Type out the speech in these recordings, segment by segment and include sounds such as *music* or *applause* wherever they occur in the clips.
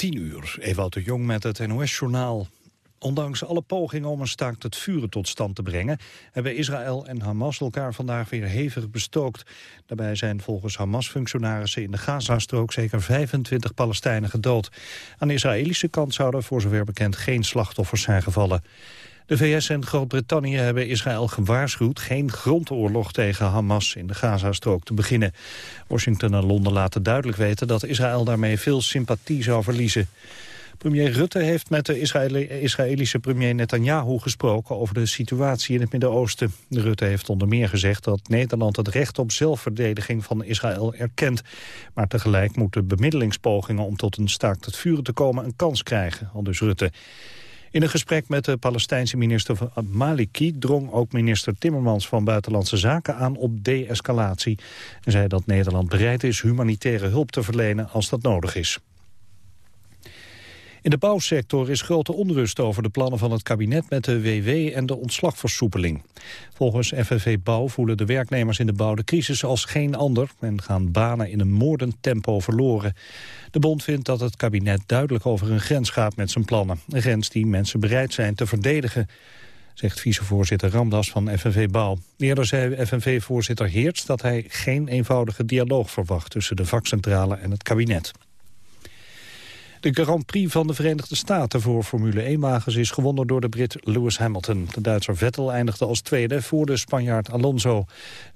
10 uur, Ewout de Jong met het NOS-journaal. Ondanks alle pogingen om een staakt het vuren tot stand te brengen... hebben Israël en Hamas elkaar vandaag weer hevig bestookt. Daarbij zijn volgens Hamas-functionarissen in de Gazastrook... zeker 25 Palestijnen gedood. Aan de Israëlische kant zouden voor zover bekend geen slachtoffers zijn gevallen. De VS en Groot-Brittannië hebben Israël gewaarschuwd... geen grondoorlog tegen Hamas in de Gazastrook te beginnen. Washington en Londen laten duidelijk weten... dat Israël daarmee veel sympathie zou verliezen. Premier Rutte heeft met de Israëlische premier Netanyahu gesproken over de situatie in het Midden-Oosten. Rutte heeft onder meer gezegd dat Nederland het recht op zelfverdediging van Israël erkent. Maar tegelijk moeten bemiddelingspogingen om tot een staakt het vuren te komen een kans krijgen, al dus Rutte. In een gesprek met de Palestijnse minister Maliki drong ook minister Timmermans van Buitenlandse Zaken aan op de-escalatie. En zei dat Nederland bereid is humanitaire hulp te verlenen als dat nodig is. In de bouwsector is grote onrust over de plannen van het kabinet met de WW en de ontslagversoepeling. Volgens FNV Bouw voelen de werknemers in de bouw de crisis als geen ander en gaan banen in een moordend tempo verloren. De bond vindt dat het kabinet duidelijk over een grens gaat met zijn plannen. Een grens die mensen bereid zijn te verdedigen zegt vicevoorzitter Ramdas van FNV Bouw. Eerder zei FNV-voorzitter Heerts dat hij geen eenvoudige dialoog verwacht tussen de vakcentrale en het kabinet. De Grand Prix van de Verenigde Staten voor Formule 1-wagens is gewonnen door de Brit Lewis Hamilton. De Duitser Vettel eindigde als tweede voor de Spanjaard Alonso.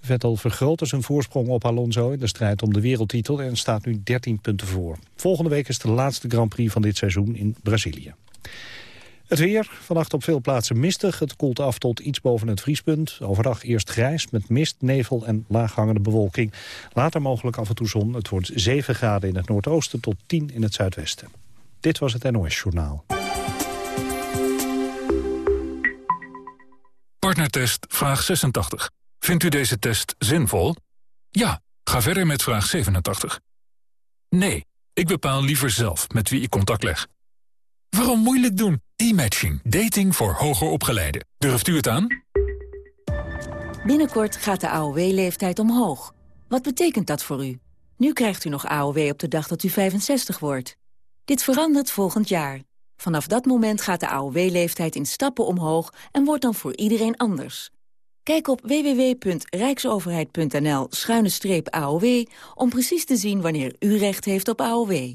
Vettel vergrootte zijn voorsprong op Alonso in de strijd om de wereldtitel en staat nu 13 punten voor. Volgende week is de laatste Grand Prix van dit seizoen in Brazilië. Het weer, vannacht op veel plaatsen mistig. Het koelt af tot iets boven het vriespunt. Overdag eerst grijs met mist, nevel en laaghangende bewolking. Later mogelijk af en toe zon. Het wordt 7 graden in het noordoosten tot 10 in het zuidwesten. Dit was het NOS Journaal. Partnertest vraag 86. Vindt u deze test zinvol? Ja, ga verder met vraag 87. Nee, ik bepaal liever zelf met wie ik contact leg. Waarom moeilijk doen? E-matching. Dating voor hoger opgeleiden. Durft u het aan? Binnenkort gaat de AOW-leeftijd omhoog. Wat betekent dat voor u? Nu krijgt u nog AOW op de dag dat u 65 wordt. Dit verandert volgend jaar. Vanaf dat moment gaat de AOW-leeftijd in stappen omhoog... en wordt dan voor iedereen anders. Kijk op www.rijksoverheid.nl-aow... om precies te zien wanneer u recht heeft op AOW.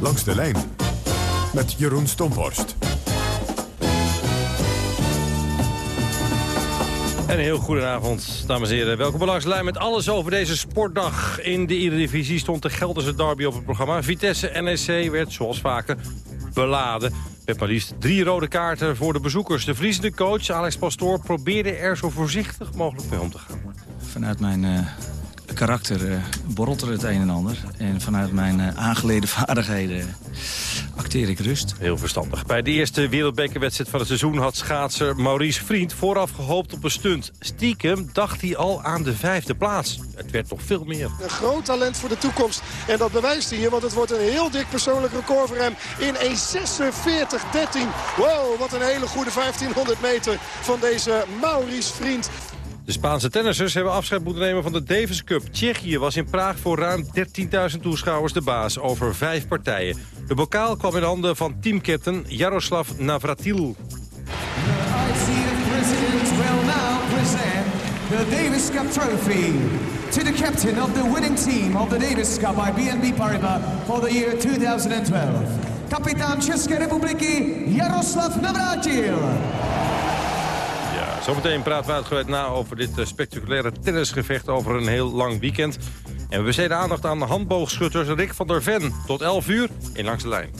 Langs de lijn met Jeroen Stomhorst. En een heel goedenavond, dames en heren. Welkom bij Langs de Lijn met alles over deze sportdag. In de Eredivisie stond de Gelderse derby op het programma. Vitesse NEC werd, zoals vaker, beladen. Met maar liefst drie rode kaarten voor de bezoekers. De vriezende coach Alex Pastoor probeerde er zo voorzichtig mogelijk mee om te gaan. Vanuit mijn uh, karakter uh, borrelt er het een en ander. En vanuit mijn uh, aangeleden *laughs* vaardigheden acteer ik rust. Heel verstandig. Bij de eerste wereldbekerwedstrijd van het seizoen had schaatser Maurice Vriend vooraf gehoopt op een stunt. Stiekem dacht hij al aan de vijfde plaats. Het werd toch veel meer. Een groot talent voor de toekomst. En dat bewijst hij hier, want het wordt een heel dik persoonlijk record voor hem. In 1.46.13. Wow, wat een hele goede 1500 meter van deze Maurice Vriend. De Spaanse tennissers hebben afscheid moeten nemen van de Davis Cup. Tsjechië was in Praag voor ruim 13.000 toeschouwers de baas over vijf partijen. De bokaal kwam in handen van teamcaptain Jaroslav Navratil. The Davis Cup trophy to the captain of the winning team of the Davis Cup by BNP Paribas for the year 2012. Kapitaan České republiky Jaroslav Navratil. Zometeen praten we uitgebreid na over dit spectaculaire tennisgevecht over een heel lang weekend. En we besteden aandacht aan handboogschutters Rick van der Ven. Tot 11 uur in Langs de Lijn.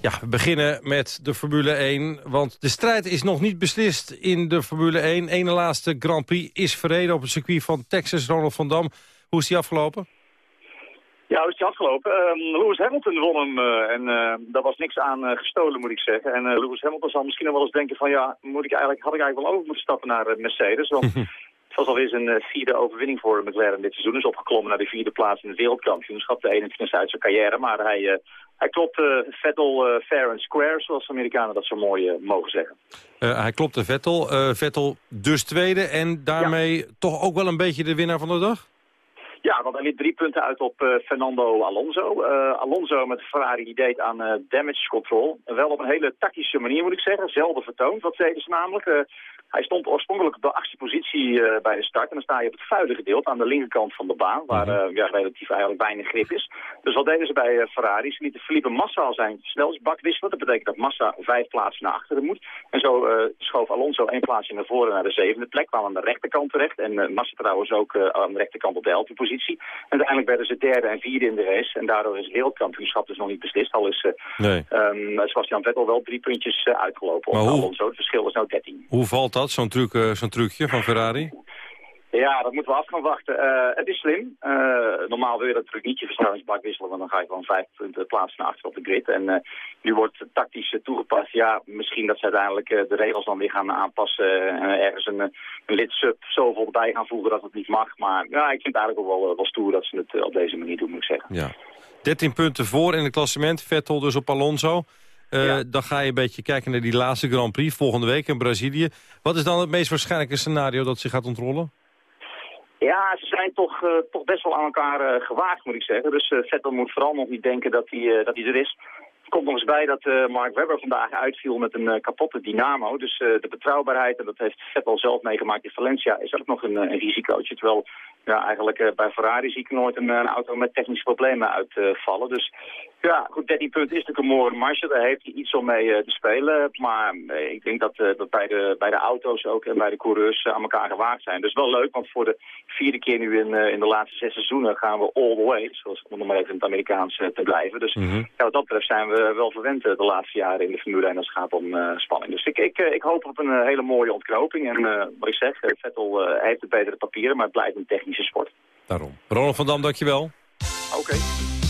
Ja, we beginnen met de Formule 1, want de strijd is nog niet beslist in de Formule 1. Ene laatste Grand Prix is verreden op het circuit van Texas, Ronald van Dam. Hoe is die afgelopen? Ja, hoe is die afgelopen? Ehm, Lewis Hamilton won hem eh, en uh, daar was niks aan eh, gestolen, moet ik zeggen. En Lewis Hamilton zal misschien nog wel eens denken van ja, moet ik eigenlijk, had ik eigenlijk wel over moeten stappen naar Mercedes. Want *laughs* het was alweer zijn vierde overwinning voor McLaren dit seizoen. Is opgeklommen naar de vierde plaats in het wereldkampioenschap, de 21 uit zijn carrière. Maar hij, hij klopte Vettel fair and square, zoals de Amerikanen dat zo mooi mogen zeggen. hij klopte Vettel, Vettel dus tweede en daarmee toch ook wel een beetje de winnaar van de dag? Ja, want hij liet drie punten uit op uh, Fernando Alonso. Uh, Alonso met Ferrari die deed aan uh, damage control. Wel op een hele tactische manier moet ik zeggen. Zelden vertoond. Wat deden ze namelijk? Hij stond oorspronkelijk op de achtste positie uh, bij de start. En dan sta je op het vuile gedeelte aan de linkerkant van de baan. Waar uh, ja, relatief eigenlijk weinig grip is. Dus wat deden ze bij uh, Ferrari? Ze lieten Felipe Massa al zijn snelheidsbak wisselen. Dat betekent dat Massa vijf plaatsen naar achteren moet. En zo schoof Alonso één plaatsje naar voren naar de zevende plek. Kwam aan de rechterkant terecht. En Massa trouwens ook aan de rechterkant op de elfde positie. En uiteindelijk werden ze derde en vierde in de race. En daardoor is het wereldkampioenschap dus nog niet beslist. Al is nee. um, Sebastian Vettel wel drie puntjes uitgelopen. Maar op hoe, Alonso. Het verschil is nou 13. Hoe valt dat, zo'n truc, uh, zo'n trucje van Ferrari? Ja, dat moeten we af gaan wachten. Uh, het is slim. Uh, normaal wil je dat natuurlijk niet je versnellingsbak wisselen, want dan ga je gewoon vijf punten plaatsen naar achter op de grid. En uh, nu wordt tactisch toegepast. Ja, misschien dat ze uiteindelijk de regels dan weer gaan aanpassen. ergens een, een lid-sub zoveel erbij gaan voegen dat het niet mag. Maar ja, ik vind het eigenlijk ook wel, wel stoer dat ze het op deze manier doen, moet ik zeggen. Ja. 13 punten voor in het klassement. Vettel dus op Alonso. Uh, ja. Dan ga je een beetje kijken naar die laatste Grand Prix volgende week in Brazilië. Wat is dan het meest waarschijnlijke scenario dat zich gaat ontrollen? Ja, ze zijn toch, uh, toch best wel aan elkaar uh, gewaagd, moet ik zeggen. Dus Vettel moet vooral nog niet denken dat hij, dat hij er is. Komt nog eens bij dat Mark Webber vandaag uitviel met een kapotte dynamo. Dus de betrouwbaarheid, en dat heeft Vettel zelf meegemaakt in Valencia, is ook nog een, een risicootje. Terwijl ja, eigenlijk bij Ferrari zie ik nooit een, een auto met technische problemen uitvallen. dus ja, goed, 13 punten is natuurlijk een mooie marge. Daar heeft hij iets om mee te spelen. Maar ik denk dat, dat bij, de, bij de auto's ook en bij de coureurs aan elkaar gewaagd zijn. Dus wel leuk, want voor de vierde keer nu in, in de laatste zes seizoenen gaan we all the way. Zoals om nog maar even in het Amerikaans te blijven. Dus mm -hmm. ja, wat dat betreft zijn we wel verwend de laatste jaren in de Formule 1 als het gaat om spanning. Dus ik, ik, ik hoop op een hele mooie ontknoping. En wat ik zeg, Vettel heeft de betere papieren, maar het blijft een technische sport. Daarom. Ronald van Dam, dankjewel. Oké. Okay.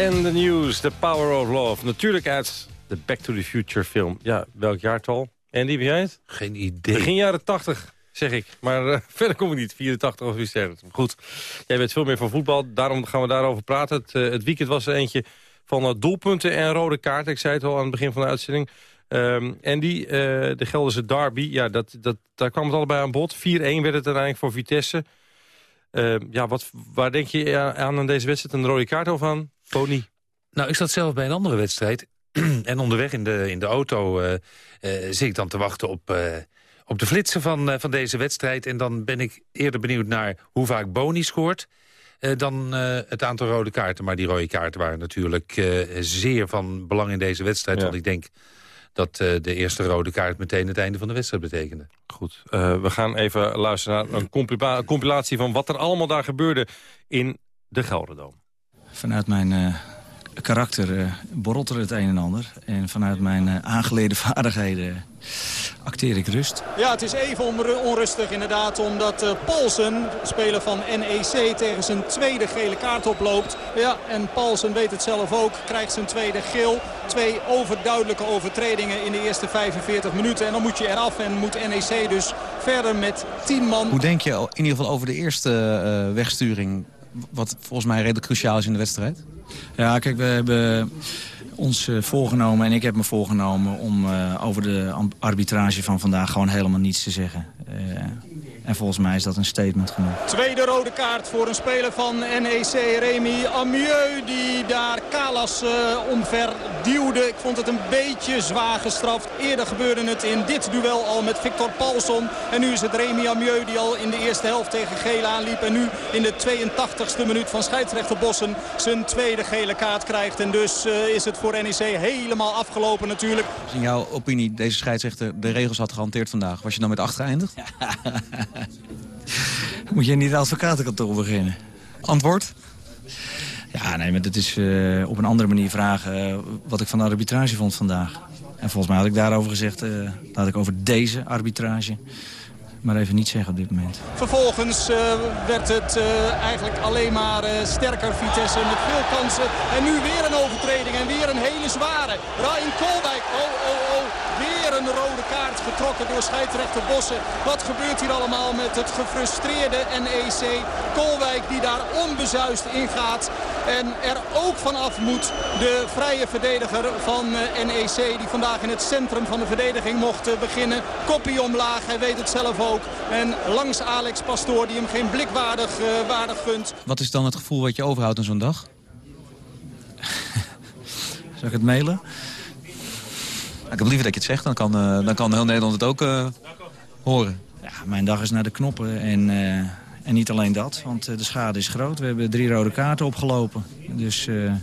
En The News, The Power of Love. Natuurlijk uit de Back to the Future film. Ja, welk jaartal? Andy, wie jij het? Geen idee. Begin jaren 80, zeg ik. Maar eh, *laughs* verder kom ik niet. 84 of iets dergelijks. Goed, jij weet veel meer van voetbal. Daarom gaan we daarover praten. Het, eh, het weekend was er eentje van eh, doelpunten en rode kaarten. Ik zei het al aan het begin van de uitzending. Ehm en die, eh, de Gelderse derby, ja, dat, dat, daar kwam het allebei aan bod. 4-1 werd het uiteindelijk voor Vitesse. Ehm, ja, wat, waar denk je aan aan deze wedstrijd? Een rode kaart of aan? Tony? Nou, ik zat zelf bij een andere wedstrijd. *clears throat* en onderweg in de, in de auto uh, uh, zit ik dan te wachten op, uh, op de flitsen van, van deze wedstrijd. En dan ben ik eerder benieuwd naar hoe vaak Boni scoort... dan het aantal rode kaarten. Maar die rode kaarten waren natuurlijk zeer van belang in deze wedstrijd. Ja. Want ik denk dat uh, de eerste rode kaart meteen het einde van de wedstrijd betekende. Goed, uh, we gaan even luisteren naar een compilatie van wat er allemaal daar gebeurde in de Gelderdoom. Vanuit mijn uh, karakter borrelt er het een en ander. En vanuit mijn aangeleden *laughs* vaardigheden acteer ik rust. Ja, het is even onrustig inderdaad, omdat uh, Paulsen, speler van NEC, tegen zijn tweede gele kaart oploopt. Ja, en Paulsen weet het zelf ook, krijgt zijn tweede geel. Twee overduidelijke overtredingen in de eerste 45 minuten. En dan moet je eraf en moet NEC dus verder met 10 man. Hoe denk je in ieder geval over de eerste uh, wegsturing, wat volgens mij redelijk cruciaal is in de wedstrijd? Ja, kijk, we hebben ons uh, voorgenomen en ik heb me voorgenomen om uh, over de arbitrage van vandaag gewoon helemaal niets te zeggen. Uh, en volgens mij is dat een statement genoeg. Tweede rode kaart voor een speler van NEC, Remy Amieux, die daar Kalas omver duwde. Ik vond het een beetje zwaar gestraft. Eerder gebeurde het in dit duel al met Victor Paulson. En nu is het Remy Amieux die al in de eerste helft tegen geel aanliep. En nu in de 82e minuut van scheidsrechter Bossen zijn tweede gele kaart krijgt. En dus is het voor NEC helemaal afgelopen natuurlijk. Dus in jouw opinie, deze scheidsrechter de regels had gehanteerd vandaag. Was je dan met acht geëindigd? *laughs* *laughs* Moet je niet advocatenkantoor beginnen? Antwoord? Ja, nee, maar dat is uh, op een andere manier vragen uh, wat ik van de arbitrage vond vandaag. En volgens mij had ik daarover gezegd, uh, laat ik over deze arbitrage maar even niet zeggen op dit moment. Vervolgens werd het eigenlijk alleen maar sterker Vitesse met veel kansen. En nu weer een overtreding en weer een hele zware. Ryan Kolwijk, oh, oh, een rode kaart getrokken door scheidsrechter Bossen. Wat gebeurt hier allemaal met het gefrustreerde NEC? Kolwijk die daar onbezuist ingaat. En er ook vanaf moet de vrije verdediger van NEC... die vandaag in het centrum van de verdediging mocht beginnen. Koppie omlaag, hij weet het zelf ook. En langs Alex Pastoor die hem geen blik waardig, uh, waardig gunt. Wat is dan het gevoel wat je overhoudt aan zo'n dag? *laughs* Zal ik het mailen? Ik heb liever dat je het zegt, dan kan, uh, dan kan heel Nederland het ook uh, horen. Ja, mijn dag is naar de knoppen en, en niet alleen dat, want de schade is groot. We hebben drie rode kaarten opgelopen, dus de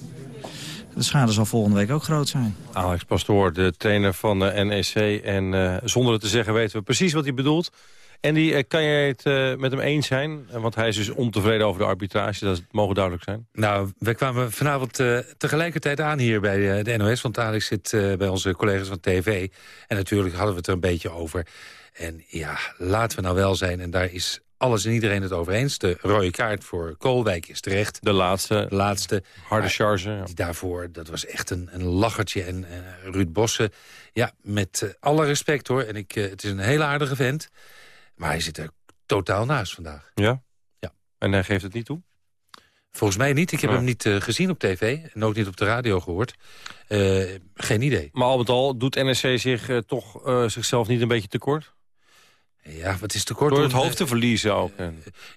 schade zal volgende week ook groot zijn. Alex Pastoor, de trainer van de NEC. En zonder het te zeggen weten we precies wat hij bedoelt. En die, kan jij het uh, met hem eens zijn? Want hij is dus ontevreden over de arbitrage, dat mogen duidelijk zijn. Nou, wij kwamen vanavond uh, tegelijkertijd aan hier bij de NOS. Want Alex zit uh, bij onze collega's van TV. En natuurlijk hadden we het er een beetje over. En ja, laten we nou wel zijn. En daar is alles en iedereen het over eens. De rode kaart voor Koolwijk is terecht. De laatste. De laatste. Harde charge. Ja. Daarvoor, dat was echt een, een lachertje. En Ruud Bossen, ja, met alle respect hoor. En ik, het is een hele aardige vent. Maar hij zit er totaal naast vandaag. Ja? Ja. En hij geeft het niet toe? Volgens mij niet. Ik heb ja. hem niet uh, gezien op tv. En ook niet op de radio gehoord. Uh, geen idee. Maar al met al doet NSC zich uh, toch zichzelf niet een beetje tekort? Ja, wat is tekort? Door het hoofd te verliezen ook.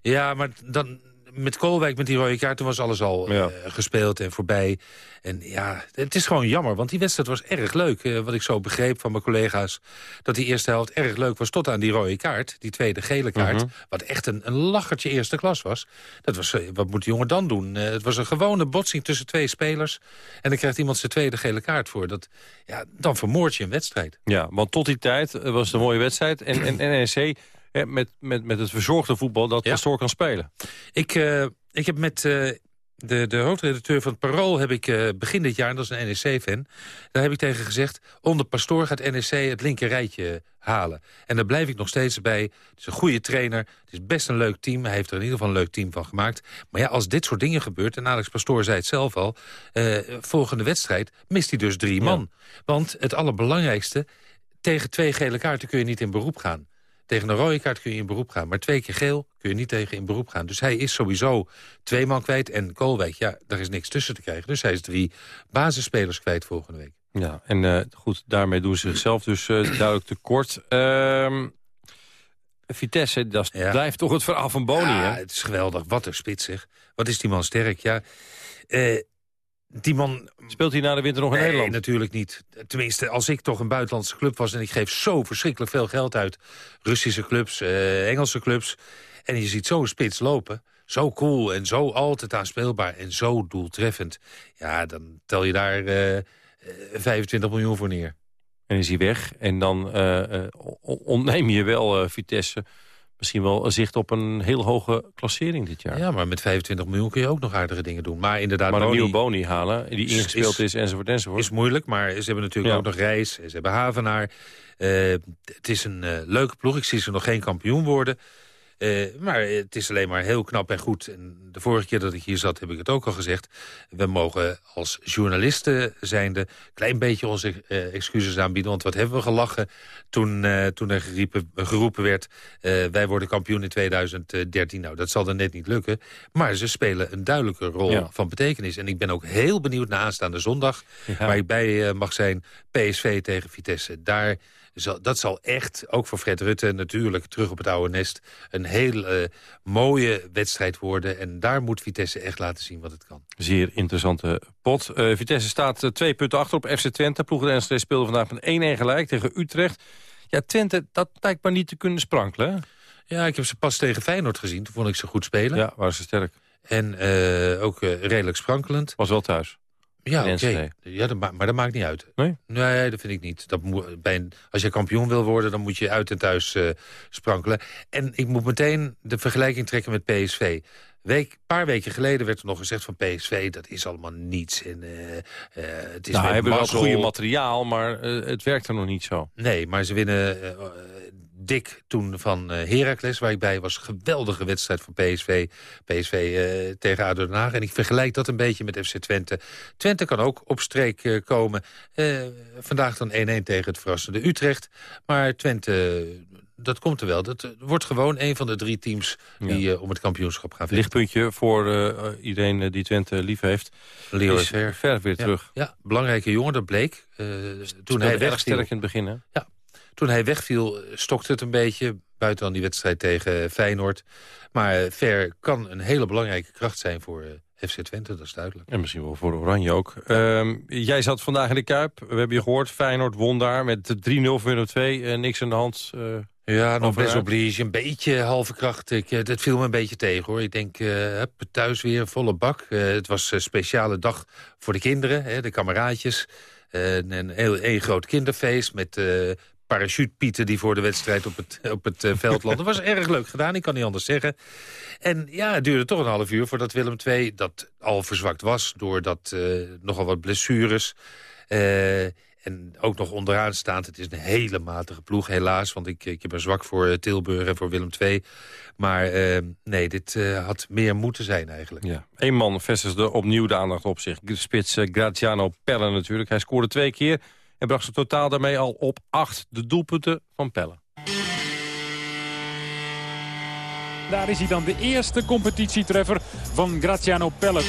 ja, maar dan, met Koolwijk, met die rode kaart, toen was alles al ja. uh, gespeeld en voorbij. En ja, het is gewoon jammer, want die wedstrijd was erg leuk. Uh, wat ik zo begreep van mijn collega's, dat die eerste helft erg leuk was... tot aan die rode kaart, die tweede gele kaart... Uh -huh. wat echt een, een lachertje eerste klas was. Dat was uh, wat moet die jongen dan doen? het was een gewone botsing tussen twee spelers... en dan krijgt iemand zijn tweede gele kaart voor. Dat, ja, dan vermoord je een wedstrijd. Ja, want tot die tijd was het een mooie wedstrijd. En, en NEC met, met, met het verzorgde voetbal dat ja. Pastoor kan spelen. Ik, uh, ik heb met uh, De, de hoofdredacteur van het Parool heb ik eh, begin dit jaar, dat is een NEC-fan... daar heb ik tegen gezegd, onder Pastoor gaat NEC het linker rijtje halen. En daar blijf ik nog steeds bij. Het is een goede trainer, het is best een leuk team. Hij heeft er in ieder geval een leuk team van gemaakt. Maar ja, als dit soort dingen gebeurt, en Alex Pastoor zei het zelf al... eh, volgende wedstrijd mist hij dus drie man. Want het allerbelangrijkste, tegen twee gele kaarten kun je niet in beroep gaan. Tegen een rode kaart kun je in beroep gaan. Maar twee keer geel kun je niet tegen in beroep gaan. Dus hij is sowieso twee man kwijt. En Koolwijk, ja, daar is niks tussen te krijgen. Dus hij is drie basisspelers kwijt volgende week. Ja, en eh, goed, daarmee doen ze zichzelf dus eh, duidelijk tekort. Ehm Vitesse, dat blijft toch het verhaal van Boni, Ja, hè? het is geweldig. Wat een spits, zeg. Wat is die man sterk, ja. Eh, die man... Speelt hij na de winter nog in nee, Nederland? natuurlijk niet. Tenminste, als ik toch een buitenlandse club was... en ik geef zo verschrikkelijk veel geld uit. Russische clubs, eh, Engelse clubs. En je ziet zo'n spits lopen. Zo cool en zo altijd aanspeelbaar en zo doeltreffend. Ja, dan tel je daar eh, eh, 25 miljoen voor neer. En is hij weg. En dan eh, eh, on- ontneem je wel eh, Vitesse misschien wel een zicht op een heel hoge klassering dit jaar. Ja, maar met 25 miljoen kun je ook nog aardige dingen doen. Maar inderdaad, maar een nieuwe Boni halen, die ingespeeld is, is- enzovoort, enzovoort. Is moeilijk, maar ze hebben natuurlijk Ja. ook nog Reis. Ze hebben Havenaar. Eh, het is een eh, leuke ploeg. Ik zie ze nog geen kampioen worden. Eh, maar het is alleen maar heel knap en goed. En de vorige keer dat ik hier zat, heb ik het ook al gezegd. We mogen als journalisten zijnde... een klein beetje onze eh, excuses aanbieden. Want wat hebben we gelachen toen, eh, toen er geriepen, geroepen werd... wij worden kampioen in 2013. Nou, dat zal er net niet lukken. Maar ze spelen een duidelijke rol Ja. van betekenis. En ik ben ook heel benieuwd naar aanstaande zondag... Ja. waar ik bij mag zijn, PSV tegen Vitesse. Daar dat zal echt, ook voor Fred Rutte natuurlijk... terug op het oude nest, een heel eh, mooie wedstrijd worden. En daar moet Vitesse echt laten zien wat het kan. Zeer interessante pot. Eh, Vitesse staat eh, twee punten achter op FC Twente. Ploeg de NSC speelde vandaag met 1-1 gelijk tegen Utrecht. Ja, Twente, dat lijkt maar niet te kunnen sprankelen. Ja, ik heb ze pas tegen Feyenoord gezien. Toen vond ik ze goed spelen. Ja, waren ze sterk. En ook redelijk sprankelend. Was wel thuis. Ja, oké. Ja, dat maar dat maakt niet uit. Nee? Nee, dat vind ik niet. Dat moet, bij een, als je kampioen wil worden, dan moet je uit en thuis eh, sprankelen. En ik moet meteen de vergelijking trekken met PSV. Week, paar weken geleden werd er nog gezegd van PSV... dat is allemaal niets. En, eh, eh, het is nou, hebben wel goede materiaal, maar het werkt er nog niet zo. Nee, maar ze winnen dik toen van eh Heracles, waar ik bij was. Geweldige wedstrijd van PSV. PSV eh, tegen ADO Den Haag. En ik vergelijk dat een beetje met FC Twente. Twente kan ook op streek eh, komen. Vandaag dan 1-1 tegen het verrassende Utrecht. Maar Twente, dat komt er wel. Dat wordt gewoon een van de drie teams die om het kampioenschap gaan vechten. Lichtpuntje voor iedereen die Twente lief heeft. Leo is Ver. ver weer Ja, terug. Ja, belangrijke jongen, dat bleek. Toen hij wegviel, sterk in het begin, hè? Ja, toen hij wegviel eh, stokte het een beetje. Buiten dan die wedstrijd tegen Feyenoord. Maar eh, Ver kan een hele belangrijke kracht zijn voor eh, FC Twente, dat is duidelijk. En misschien wel voor Oranje ook. Ehm, jij zat vandaag in de Kuip. We hebben je gehoord. Feyenoord won daar met 3-0 voor Willem 2. niks aan de hand. eh, Ja, nog best oblige. Een beetje halve kracht. Ik, eh, dat viel me een beetje tegen, hoor. Ik denk, eh, thuis weer volle bak. Eh, het was een speciale dag voor de kinderen, hè, de kameraadjes. Eh, een heel groot kinderfeest met eh parachutepieten die voor de wedstrijd op het, op het eh, veld landen. was erg leuk gedaan, ik kan niet anders zeggen. En ja, het duurde toch een half uur voordat Willem II, dat al verzwakt was... door dat, eh, nogal wat blessures... eh, en ook nog onderaan staand. Het is een hele matige ploeg, helaas. Want ik, ik heb een zwak voor Tilburg en voor Willem II. Maar nee, dit had meer moeten zijn eigenlijk. Ja. Eén man vestigde opnieuw de aandacht op zich. Spits eh, Graziano Pelle natuurlijk. Hij scoorde twee keer en bracht ze totaal daarmee al op acht de doelpunten van Pelle. Daar is hij dan de eerste competitietreffer van Graziano Pelle. 2-0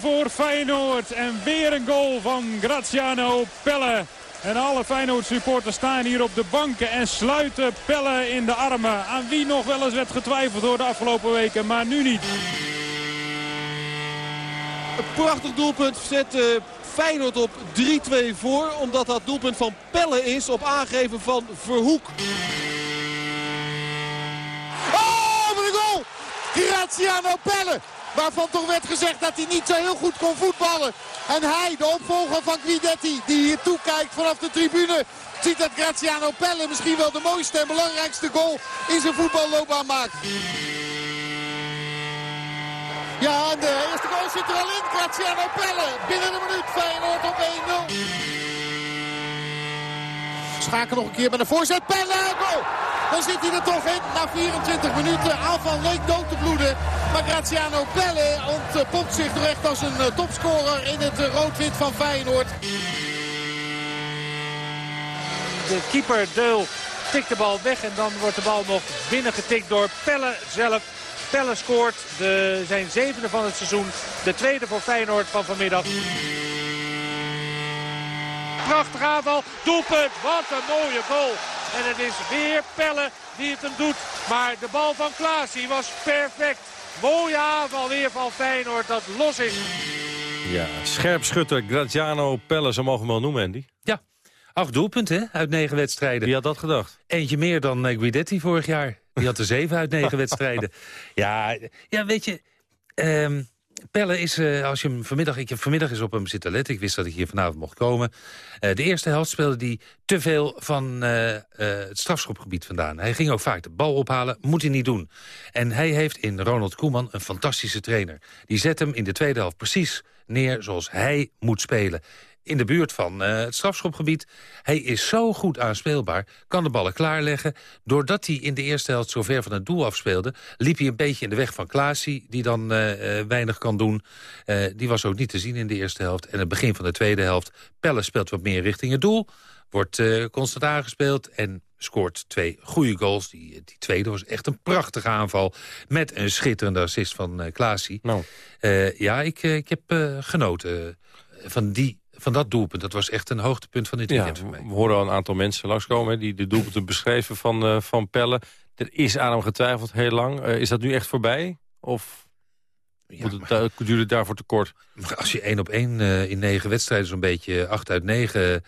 voor Feyenoord en weer een goal van Graziano Pelle. En alle Feyenoord supporters staan hier op de banken en sluiten Pelle in de armen. Aan wie nog wel eens werd getwijfeld door de afgelopen weken, maar nu niet. Een prachtig doelpunt zet eh, Feyenoord op 3-2 voor. Omdat dat doelpunt van Pelle is op aangeven van Verhoek. Oh, wat een goal! Graziano Pelle. Waarvan toch werd gezegd dat hij niet zo heel goed kon voetballen. En hij, de opvolger van Guidetti, die hier toekijkt vanaf de tribune... ziet dat Graziano Pelle misschien wel de mooiste en belangrijkste goal in zijn voetballoopbaan maakt. Ja, de eerste goal zit er al in. Graziano Pelle. Binnen een minuut Feyenoord op 1-0. Schaken nog een keer met een voorzet. Pelle, goal! Dan zit hij er toch in. Na 24 minuten. Aanval leek dood te bloeden. Maar Graziano Pelle ontpopt zich toch echt als een eh, topscorer in het eh, rood-wit van Feyenoord. De keeper Deul tikt de bal weg en dan wordt de bal nog binnengetikt door Pelle zelf. Pelle scoort de, zijn zevende van het seizoen. De tweede voor Feyenoord van vanmiddag. Prachtig aanval. Doelpunt. Wat een mooie goal. En het is weer Pelle die het hem doet. Maar de bal van Klaas die was perfect. Mooie aanval weer van Feyenoord dat los is. Ja, scherpschutter Graziano Pelle, zo mogen we hem wel noemen, Andy. Ja, acht doelpunten hè, uit negen wedstrijden. Wie had dat gedacht? Eentje meer dan eh, Guidetti vorig jaar. Die had er zeven uit negen *laughs* wedstrijden. Ja, ja, weet je... ehm, Pelle is, eh, als je hem vanmiddag... Ik heb vanmiddag eens op hem zitten letten. Ik wist dat ik hier vanavond mocht komen. Eh, de eerste helft speelde hij te veel van eh, het strafschopgebied vandaan. Hij ging ook vaak de bal ophalen. Moet hij niet doen. En hij heeft in Ronald Koeman een fantastische trainer. Die zet hem in de tweede helft precies neer zoals hij moet spelen in de buurt van eh, het strafschopgebied. Hij is zo goed aanspeelbaar, kan de ballen klaarleggen. Doordat hij in de eerste helft zo ver van het doel afspeelde... liep hij een beetje in de weg van Klaasie, die dan eh, eh, weinig kan doen. Die was ook niet te zien in de eerste helft. En het begin van de tweede helft, Pelle speelt wat meer richting het doel... wordt constant aangespeeld en scoort twee goede goals. Die, die tweede was echt een prachtige aanval... met een schitterende assist van eh Klaasie. Eh, ja, ik, ik heb genoten van die van dat doelpunt. Dat was echt een hoogtepunt van dit Ja, weekend voor mij. we horen al een aantal mensen langskomen hè, die de doelpunten beschreven van, eh, van Pelle. Er is aan hem getwijfeld heel lang. Eh, is dat nu echt voorbij? Of moet het, het daarvoor te kort? Maar als je één op één eh, in negen wedstrijden zo'n beetje acht uit negen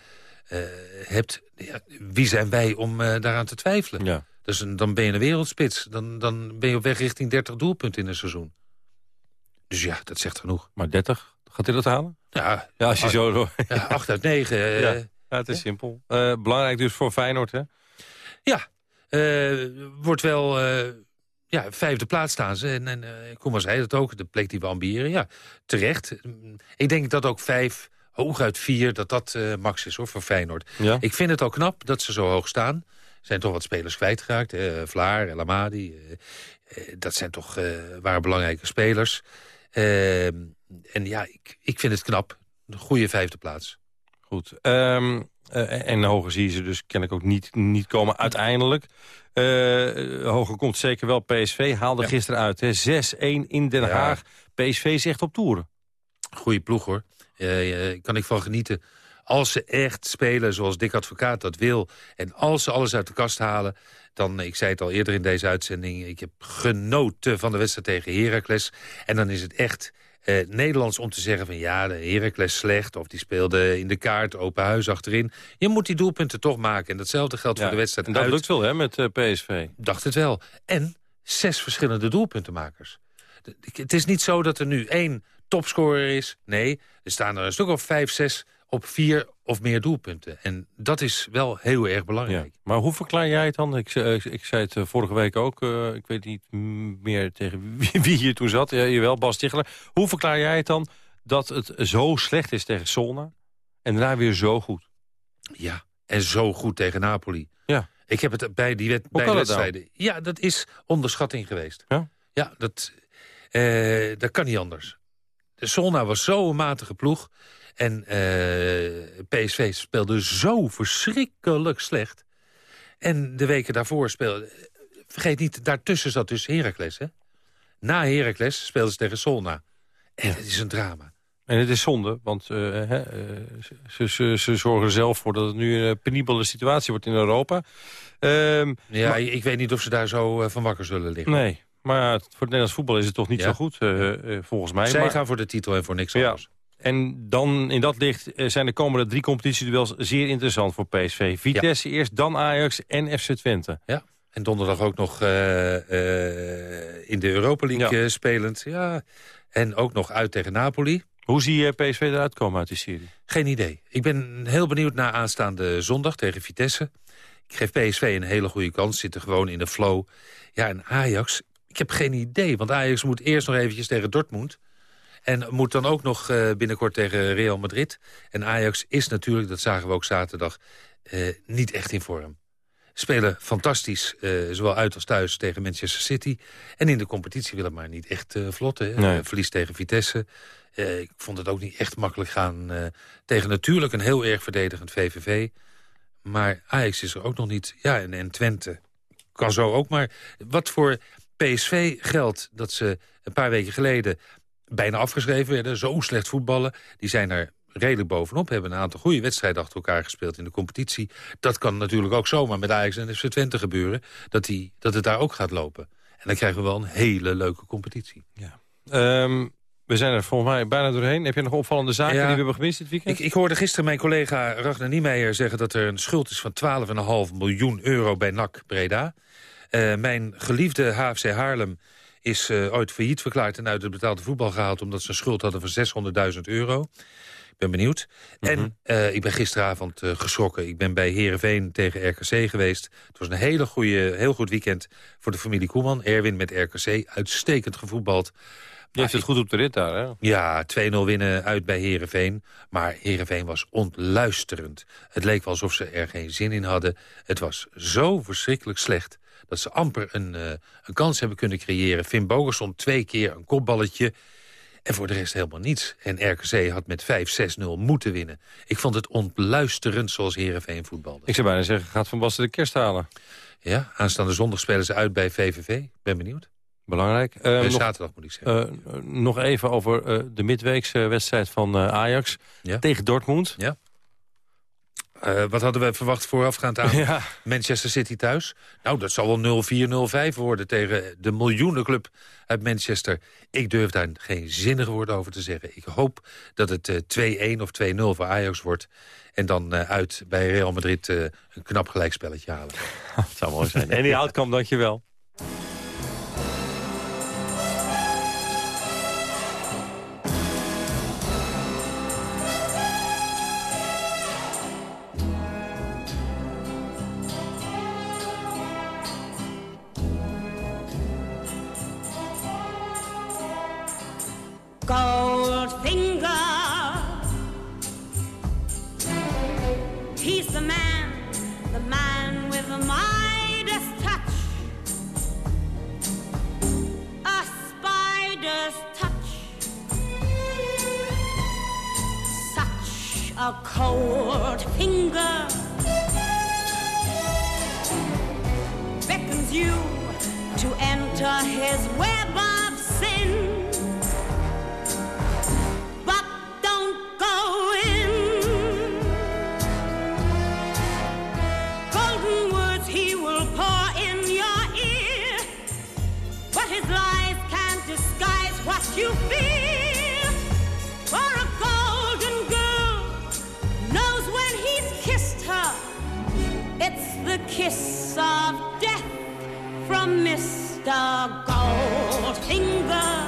hebt... Ja, wie zijn wij om daaraan te twijfelen? Ja. Dus een, dan ben je een wereldspits. Dan, dan ben je op weg richting 30 doelpunten in een seizoen. Dus ja, dat zegt genoeg. Maar 30, gaat hij dat halen? Ja, Ja, als je acht- zo... *laughs* Ja, acht uit negen. eh, Ja, ja, het is simpel. Eh, belangrijk dus voor Feyenoord, hè? Ja, eh, wordt wel eh, ja, vijfde plaats staan ze. En, en uh, Koeman zei dat ook, de plek die we ambiëren. Ja, terecht. Ik denk dat ook vijf, hooguit vier, dat dat eh, max is hoor, voor Feyenoord. Ja. Ik vind het al knap dat ze zo hoog staan. Er zijn toch wat spelers kwijtgeraakt. Vlaar, El Amadi. eh, eh, dat zijn toch eh, waren belangrijke spelers. Eh, en ja, ik, ik vind het knap. Een goede vijfde plaats. Goed. Ehm, eh, en hoger zie je ze dus kennelijk ook niet, niet komen uiteindelijk. Eh, hoger komt zeker wel PSV. Haalde gisteren uit. hè. 6-1 in Den Ja. Haag. PSV is echt op toeren. Goeie ploeg hoor. Eh, kan ik van genieten. Als ze echt spelen zoals Dick Advocaat dat wil... en als ze alles uit de kast halen... dan, ik zei het al eerder in deze uitzending... ik heb genoten van de wedstrijd tegen Heracles. En dan is het echt eh, Nederlands om te zeggen van... ja, de Heracles slecht of die speelde in de kaart... open huis achterin. Je moet die doelpunten toch maken. En datzelfde geldt Ja, voor de wedstrijd en dat uit. lukt wel hè, met eh, PSV. Dacht het wel. En zes verschillende doelpuntenmakers. De- Het is niet zo dat er nu één topscorer is. Nee, er staan er een stuk of vijf, zes op vier of meer doelpunten. En dat is wel heel erg belangrijk. Maar hoe verklaar jij het dan? Ik, zei- ik, ik zei het eh, vorige week ook. eh, ik weet niet meer tegen *laughs* wie, wie hier toen zat. Ja, jawel, Bas Ticheler. Hoe verklaar jij het dan dat het zo slecht is tegen Solna... en daarna weer zo goed? Ja, en zo goed tegen Napoli. Ja. Ik heb het bij die wed bij de wedstrijden. Ja, dat is onderschatting geweest. Ja? Ja, dat, eh, dat kan niet anders. De Solna was zo'n matige ploeg. En eh, PSV speelde zo verschrikkelijk slecht. En de weken daarvoor speelde... Vergeet niet, daartussen zat dus Heracles, hè? Na Heracles speelden ze tegen Solna. En het is een drama. En het is zonde, want eh, hè, eh, ze, ze, ze zorgen er zelf voor dat het nu een penibele situatie wordt in Europa. Ehm, Ja, maar- ik weet niet of ze daar zo eh, van wakker zullen liggen. nee, maar voor het Nederlands voetbal is het toch niet Ja. zo goed, eh, eh, volgens mij. Zij Maar- gaan voor de titel en voor niks Ja. En dan in dat licht eh, zijn de komende drie competitieduels zeer interessant voor PSV. Vitesse eerst, dan Ajax en FC Twente. Ja, en donderdag ook nog eh, eh, in de Europa League spelend. Ja, en ook nog uit tegen Napoli. Hoe zie je PSV eruit komen uit die serie? Geen idee. Ik ben heel benieuwd naar aanstaande zondag tegen Vitesse. Ik geef PSV een hele goede kans. Zitten gewoon in de flow. Ja, en Ajax, Ik heb geen idee, want Ajax moet eerst nog eventjes tegen Dortmund... En moet dan ook nog eh, binnenkort tegen Real Madrid. En Ajax is natuurlijk, dat zagen we ook zaterdag, eh, niet echt in vorm. Spelen fantastisch, eh, zowel uit als thuis tegen Manchester City. En in de competitie wil het maar niet echt uh, vlotten. Nee. Uh, verlies tegen Vitesse. Ik vond het ook niet echt makkelijk gaan tegen natuurlijk een heel erg verdedigend VVV. Maar Ajax is er ook nog niet. Ja, en, en Twente kan zo ook maar. Wat voor PSV geldt dat ze een paar weken geleden bijna afgeschreven werden. Zo slecht voetballen. Die zijn er redelijk bovenop. Hebben een aantal goede wedstrijden achter elkaar gespeeld in de competitie. Dat kan natuurlijk ook zomaar met Ajax en FC Twente gebeuren. Dat, die, dat het daar ook gaat lopen. En dan krijgen we wel een hele leuke competitie. Ja. Um, we zijn er volgens mij bijna doorheen. Heb je nog opvallende zaken ja, die we hebben gemist dit weekend? Ik, ik hoorde gisteren mijn collega Ragnar Niemeyer zeggen... dat er een schuld is van 12,5 miljoen euro bij NAC Breda. Uh, mijn geliefde HFC Haarlem is uh, ooit failliet verklaard... en uit het betaalde voetbal gehaald... omdat ze een schuld hadden van 600.000 euro. Ik ben benieuwd. Mm -hmm. En uh, ik ben gisteravond uh, geschrokken. Ik ben bij Heerenveen tegen RKC geweest. Het was een hele goede, heel goed weekend voor de familie Koeman. Erwin met RKC, uitstekend gevoetbald. Je heeft het goed op de rit daar, hè? Ja, 2-0 winnen uit bij Heerenveen. Maar Heerenveen was ontluisterend. Het leek wel alsof ze er geen zin in hadden. Het was zo verschrikkelijk slecht dat ze amper een, uh, een kans hebben kunnen creëren. Finn Bogerson twee keer een kopballetje. En voor de rest helemaal niets. En RKC had met 5-6-0 moeten winnen. Ik vond het ontluisterend zoals Heerenveen voetbalde. Ik zou bijna zeggen, gaat Van Basten de kerst halen. Ja, aanstaande zondag spelen ze uit bij VVV. Ben benieuwd. Belangrijk. Uh, nog, zaterdag moet ik zeggen. Uh, nog even over uh, de midweekse wedstrijd van Ajax ja? tegen Dortmund. Ja. Uh, wat hadden we verwacht voorafgaand aan *laughs* ja. Manchester City thuis? Nou, dat zal wel 0-4, 0-5 worden tegen de miljoenenclub uit Manchester. Ik durf daar geen zinnige woord over te zeggen. Ik hoop dat het uh, 2-1 of 2-0 voor Ajax wordt. En dan uh, uit bij Real Madrid uh, een knap gelijkspelletje halen. *laughs* dat zou mooi zijn. En die Houtkamp, dankjewel. Goldfinger. A cold finger beckons you to enter his web kiss of death from Mr. Goldfinger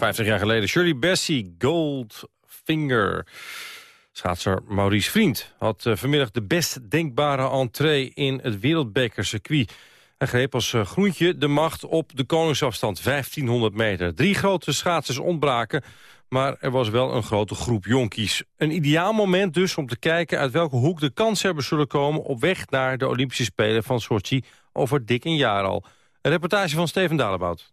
50 jaar geleden. Shirley Bessie, Goldfinger. Schaatser Maurice Vriend had eh, vanmiddag de best denkbare entree in het wereldbekercircuit. Hij greep als eh, groentje de macht op de koningsafstand, 1500 meter. Drie grote schaatsers ontbraken, maar er was wel een grote groep jonkies. Een ideaal moment dus om te kijken uit welke hoek de kanshebbers zullen komen... op weg naar de Olympische Spelen van Sochi over dik een jaar al. Een reportage van Steven Dalebout.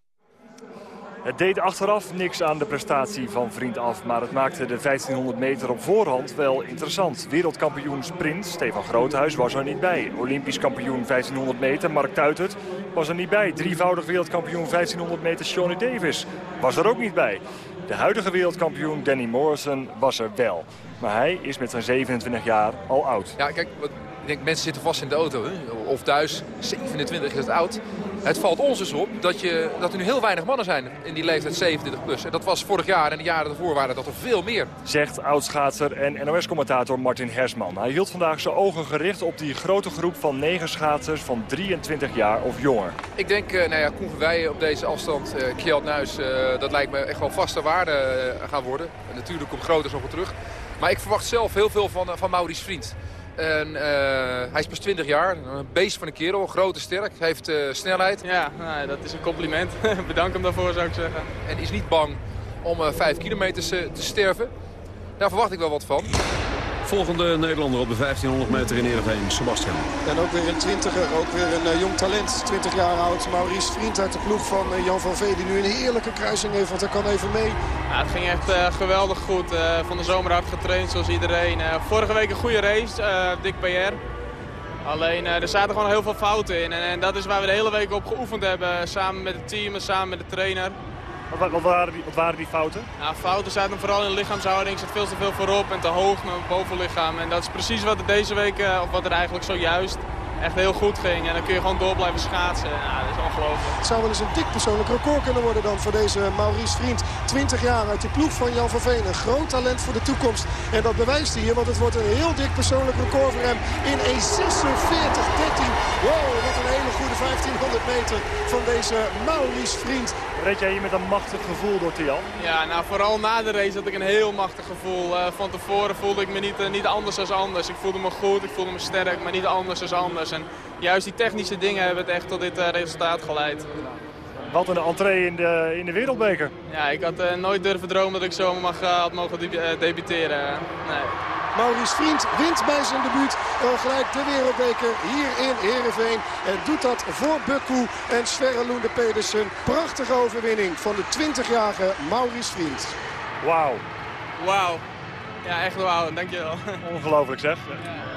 Het deed achteraf niks aan de prestatie van Vriend af, maar het maakte de 1500 meter op voorhand wel interessant. Wereldkampioen sprint Stefan Groothuis was er niet bij. Olympisch kampioen 1500 meter Mark Tuitert was er niet bij. Drievoudig wereldkampioen 1500 meter Shawnee Davis was er ook niet bij. De huidige wereldkampioen Danny Morrison was er wel. Maar hij is met zijn 27 jaar al oud. Ja, kijk, ik denk mensen zitten vast in de auto. Hè? Of thuis, 27 is het oud. Het valt ons dus op dat, je, dat er nu heel weinig mannen zijn in die leeftijd 27 plus. En dat was vorig jaar en de jaren daarvoor waren dat er veel meer. Zegt oudschaatser en NOS-commentator Martin Hersman. Hij hield vandaag zijn ogen gericht op die grote groep van negen schaatsers van 23 jaar of jonger. Ik denk, eh, nou ja, Koen Verweijen op deze afstand, eh Kjeld Nuis, eh, dat lijkt me echt wel vaste waarde gaan worden. En natuurlijk komt Groters nog wel terug. Maar ik verwacht zelf heel veel van, van Maurice Vriend. En, eh, hij is pas 20 jaar, een beest van een kerel, groot en sterk, heeft eh, snelheid. Ja, nou, dat is een compliment. *laughs* Bedank hem daarvoor zou ik zeggen. En is niet bang om eh 5 kilometer te sterven. Daar verwacht ik wel wat van. Volgende Nederlander op de 1500 meter in Ereveen, Sebastian. En ook weer een twintiger, ook weer een eh, jong talent. 20 jaar oud, Maurice Vriend uit de ploeg van eh, Jan van Vee. Die nu een heerlijke kruising heeft, want hij kan even mee. Ja, het ging echt eh, geweldig goed. Eh, van de zomer hard getraind zoals iedereen. Eh, vorige week een goede race, eh, dik PR. Alleen eh, er zaten gewoon heel veel fouten in. En, en dat is waar we de hele week op geoefend hebben. Samen met het team en samen met de trainer. Wat, waren, die, die fouten? Ja, fouten zaten vooral in de lichaamshouding. Zat veel te veel voorop en te hoog met mijn bovenlichaam. En dat is precies wat er deze week, eh, of wat er eigenlijk zojuist echt heel goed ging. En dan kun je gewoon door blijven schaatsen. Ja, dat is ongelooflijk. Het zou wel eens een dik persoonlijk record kunnen worden dan voor deze Maurice Vriend. 20 jaar uit de ploeg van Jan van Veen. Een groot talent voor de toekomst. En dat bewijst hij hier, want het wordt een heel dik persoonlijk record voor hem. In 1.46.13. Wow, wat een hele goede 1500 meter van deze Maurice Vriend. Reed jij hier met een machtig gevoel door Tian? Ja, nou vooral na de race had ik een heel machtig gevoel. Eh, van tevoren voelde ik me niet, eh, niet anders dan anders. Ik voelde me goed, ik voelde me sterk, maar niet anders dan anders. En juist die technische dingen hebben het echt tot dit eh, resultaat geleid. Wat een entree in de, in de wereldbeker. Ja, ik had eh, nooit durven dromen dat ik zo mag, eh, had mogen debu- eh, debuteren. Nee. Maurice Vriend wint bij zijn debuut al gelijk de wereldbeker hier in Heerenveen. En doet dat voor Bukku en Sverre Loende Pedersen. Prachtige overwinning van de 20-jarige Maurice Vriend. Wauw. Wauw. Ja, echt wauw. Dankjewel. Ongelooflijk zeg.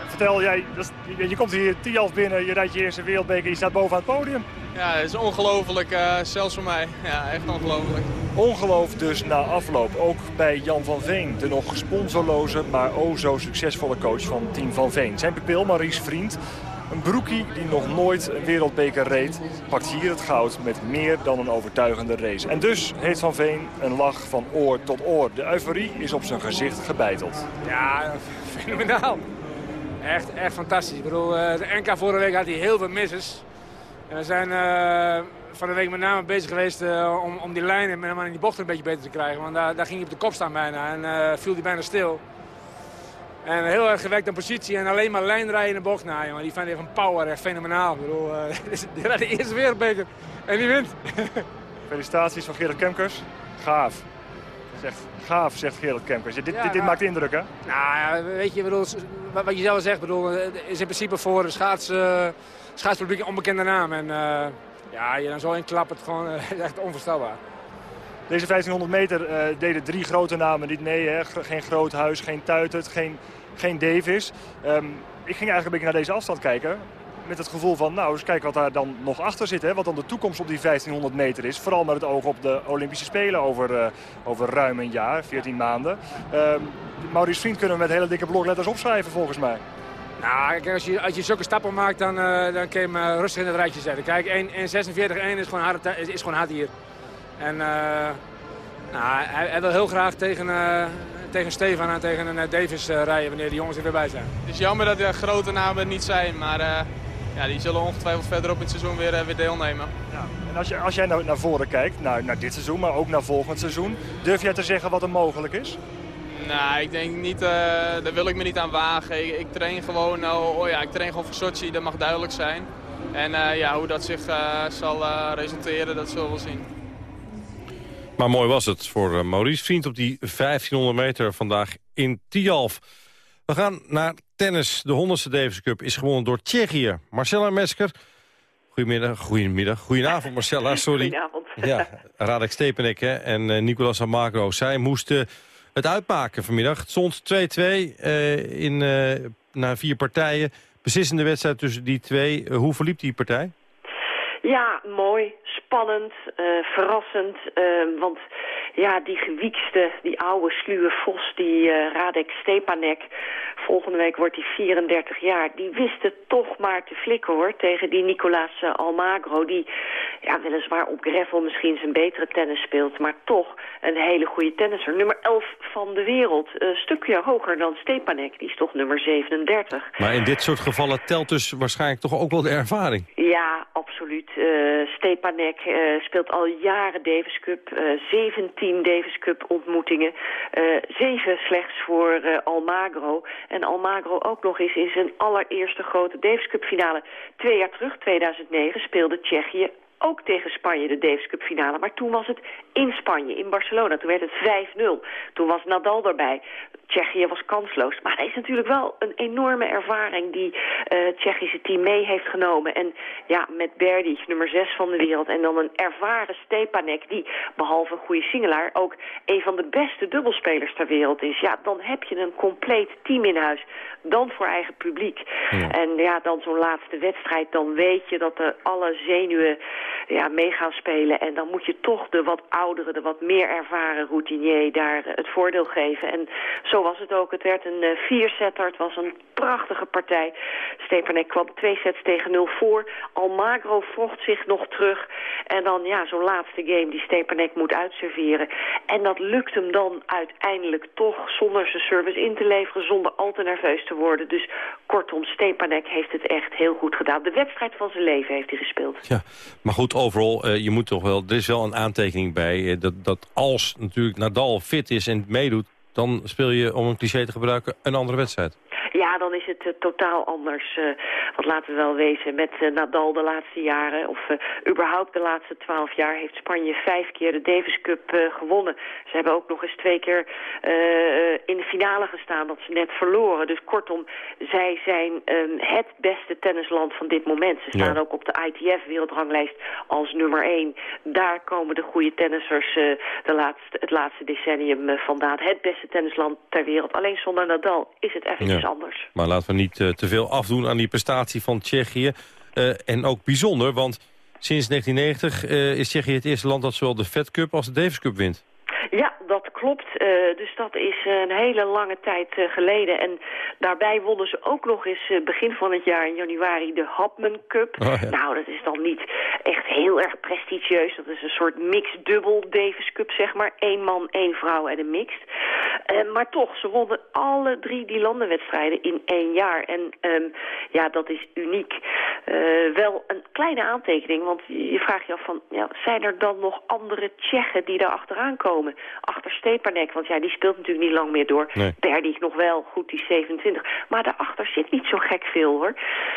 Vertel, jij, dat is- je, je komt hier Tialf binnen, je rijdt je eerste wereldbeker, je staat bovenaan het podium. Ja, het is ongelooflijk, eh, zelfs voor mij. Ja, echt ongelooflijk. Ongeloof dus na afloop, ook bij Jan van Veen. De nog sponsorloze, maar o zo succesvolle coach van Team Van Veen. Zijn pupil Maurice Vriend, een broekie die nog nooit een wereldbeker reed... pakt hier het goud met meer dan een overtuigende race. En dus heeft Van Veen een lach van oor tot oor. De euforie is op zijn gezicht gebeiteld. Ja, fenomenaal. Echt, echt fantastisch. Ik bedoel, eh, de NK vorige week had hij heel veel misses. En we zijn eh, van de week met name bezig geweest eh, om, om die lijnen in die bochten een beetje beter te krijgen. Want daar, daar ging hij op de kop staan bijna en eh, viel hij bijna stil. En heel erg gewerkt aan positie en alleen maar lijnrijden in de bocht. Nou, jongen, die van power echt fenomenaal. Ik bedoel, eh, *laughs* die rijdt de eerste wereldbeker en die wint. *laughs* Felicitaties van Gerard Kemkers. Gaaf. Zegt, gaaf, zegt Gerard Kemkers. Dit, Ja, dit, dit maakt indruk, hè? Nou ja, weet je, bedoel, wat wat je zelf zegt, bedoel, het is in principe voor een schaats, eh, schaatspubliek een onbekende naam. En eh, ja, je dan zo in klap het gewoon *laughs* eh, echt onvoorstelbaar. Deze 1500 meter eh, deden drie grote namen niet mee. Hè? Geen Groothuis, geen Tuitert, geen, geen Davis. Ehm, ik ging eigenlijk een beetje naar deze afstand kijken. Met het gevoel van, nou, eens kijken wat daar dan nog achter zit. Hè? Wat dan de toekomst op die 1500 meter is. Vooral met het oog op de Olympische Spelen over, eh, over ruim een jaar, 14 maanden. Ehm Maurice Vriend kunnen we met hele dikke blokletters opschrijven, volgens mij. Nou, als je, als je zulke stappen maakt, dan, eh, dan kun je hem eh, rustig in het rijtje zetten. Kijk, 1.46.1 is gewoon hard, is, is gewoon hard hier. En nou, hij, wil heel graag tegen, tegen Stefan en tegen een eh, Davis eh, rijden wanneer die jongens er weer bij zijn. Het is jammer dat de grote namen er niet zijn, maar eh, ja, die zullen ongetwijfeld verderop in het seizoen weer, weer deelnemen. En als, je, als jij nou naar voren kijkt, naar, naar dit seizoen, maar ook naar volgend seizoen... durf jij te zeggen wat er mogelijk is? Nou, ik denk niet, eh, daar wil ik me niet aan wagen. Ik, ik train gewoon, oh, oh ja, ik train gewoon voor Sochi, dat mag duidelijk zijn. En eh, ja, hoe dat zich eh, zal eh, resulteren, dat zullen we wel zien. Maar mooi was het voor eh, Maurice Vriend op die 1500 meter vandaag in Tialf. We gaan naar tennis. De 100ste Davis Cup is gewonnen door Tsjechië. Marcella Mesker. Goedemiddag, goedemiddag. Goedenavond Marcella, *laughs* sorry. Goedenavond. *laughs* Ja, Radek Stepanek hè, en eh, Nicolas Almagro. Zij moesten het uitmaken vanmiddag. Het stond 2-2 eh, in na vier partijen. Beslissende wedstrijd tussen die twee. Hoe verliep die partij? Ja, mooi, spannend, eh, verrassend. eh, want ja, die gewiekste, die oude sluwe vos, die eh, Radek Stepanek... volgende week wordt hij 34 jaar. Die wist het toch maar te flikken, hoor, tegen die Nicolas eh, Almagro... die ja, weliswaar op gravel misschien zijn betere tennis speelt... maar toch een hele goede tennisser. Nummer 11 van de wereld. Een stukje hoger dan Stepanek. Die is toch nummer 37. Maar in dit soort gevallen telt dus waarschijnlijk toch ook wel de ervaring. Ja, absoluut. Eh Stepanek eh, speelt al jaren Davis Cup. eh 17 Davis Cup ontmoetingen. eh zeven slechts voor eh, Almagro. En Almagro ook nog eens in zijn allereerste grote Davis Cup finale. Twee jaar terug, 2009, speelde Tsjechië ook tegen Spanje de Davis Cup finale. Maar toen was het in Spanje, in Barcelona. Toen werd het 5-0. Toen was Nadal erbij. Tsjechië was kansloos. Maar hij is natuurlijk wel een enorme ervaring die eh, het Tsjechische team mee heeft genomen. En ja, met Berdy, nummer 6 van de wereld. En dan een ervaren Stepanek die, behalve een goede singelaar... ook een van de beste dubbelspelers ter wereld is. Ja, dan heb je een compleet team in huis. Dan voor eigen publiek. En ja, dan zo'n laatste wedstrijd. Dan weet je dat er alle zenuwen ja, mee gaan spelen. En dan moet je toch de wat oudere, de wat meer ervaren routinier daar het voordeel geven. En zo was het ook. Het werd een viersetter. Het was een prachtige partij. Stepanek kwam twee sets tegen nul voor. Almagro vocht zich nog terug. En dan ja, zo'n laatste game die Stepanek moet uitserveren. En dat lukt hem dan uiteindelijk toch zonder zijn service in te leveren. Zonder al te nerveus te worden. Dus kortom, Stepanek heeft het echt heel goed gedaan. De wedstrijd van zijn leven heeft hij gespeeld. Ja, maar goed, overal, eh, je moet toch wel, er is wel een aantekening bij... eh, dat, dat als natuurlijk Nadal fit is en meedoet... dan speel je, om een cliché te gebruiken, een andere wedstrijd. Ja, dan is het eh, totaal anders. eh want laten we wel wezen, met eh, Nadal de laatste jaren... of überhaupt de laatste twaalf jaar... heeft Spanje vijf keer de Davis Cup gewonnen. Ze hebben ook nog eens twee keer in de finale gestaan... dat ze net verloren. Dus kortom, zij zijn ehm, het beste tennisland van dit moment. Ze staan Ja. ook op de ITF-wereldranglijst als nummer één. Daar komen de goede tennissers de laatste, het laatste decennium eh, vandaan. Het beste tennisland ter wereld. Alleen zonder Nadal is het eventjes Ja. anders. Maar laten we niet eh, te veel afdoen aan die prestatie van Tsjechië. Eh, en ook bijzonder, want sinds 1990 eh, is Tsjechië het eerste land... dat zowel de Fed Cup als de Davis Cup wint. Klopt. Eh, dus dat is een hele lange tijd eh, geleden. En daarbij wonnen ze ook nog eens eh, begin van het jaar in januari de Hopman Cup. Oh, ja. Nou, dat is dan niet echt heel erg prestigieus. Dat is een soort mixed-dubbel Davis Cup, zeg maar. Eén man, één vrouw en een mixed. Maar toch, ze wonnen alle drie die landenwedstrijden in één jaar. En ehm, ja, dat is uniek. Wel een kleine aantekening, want je vraagt je af van... Ja, zijn er dan nog andere Tsjechen die daar achteraan komen? Achter Stepanek, want ja, die speelt natuurlijk niet lang meer door. Nee. Berdy nog wel, goed, die is 27. Maar daarachter zit niet zo gek veel, hoor.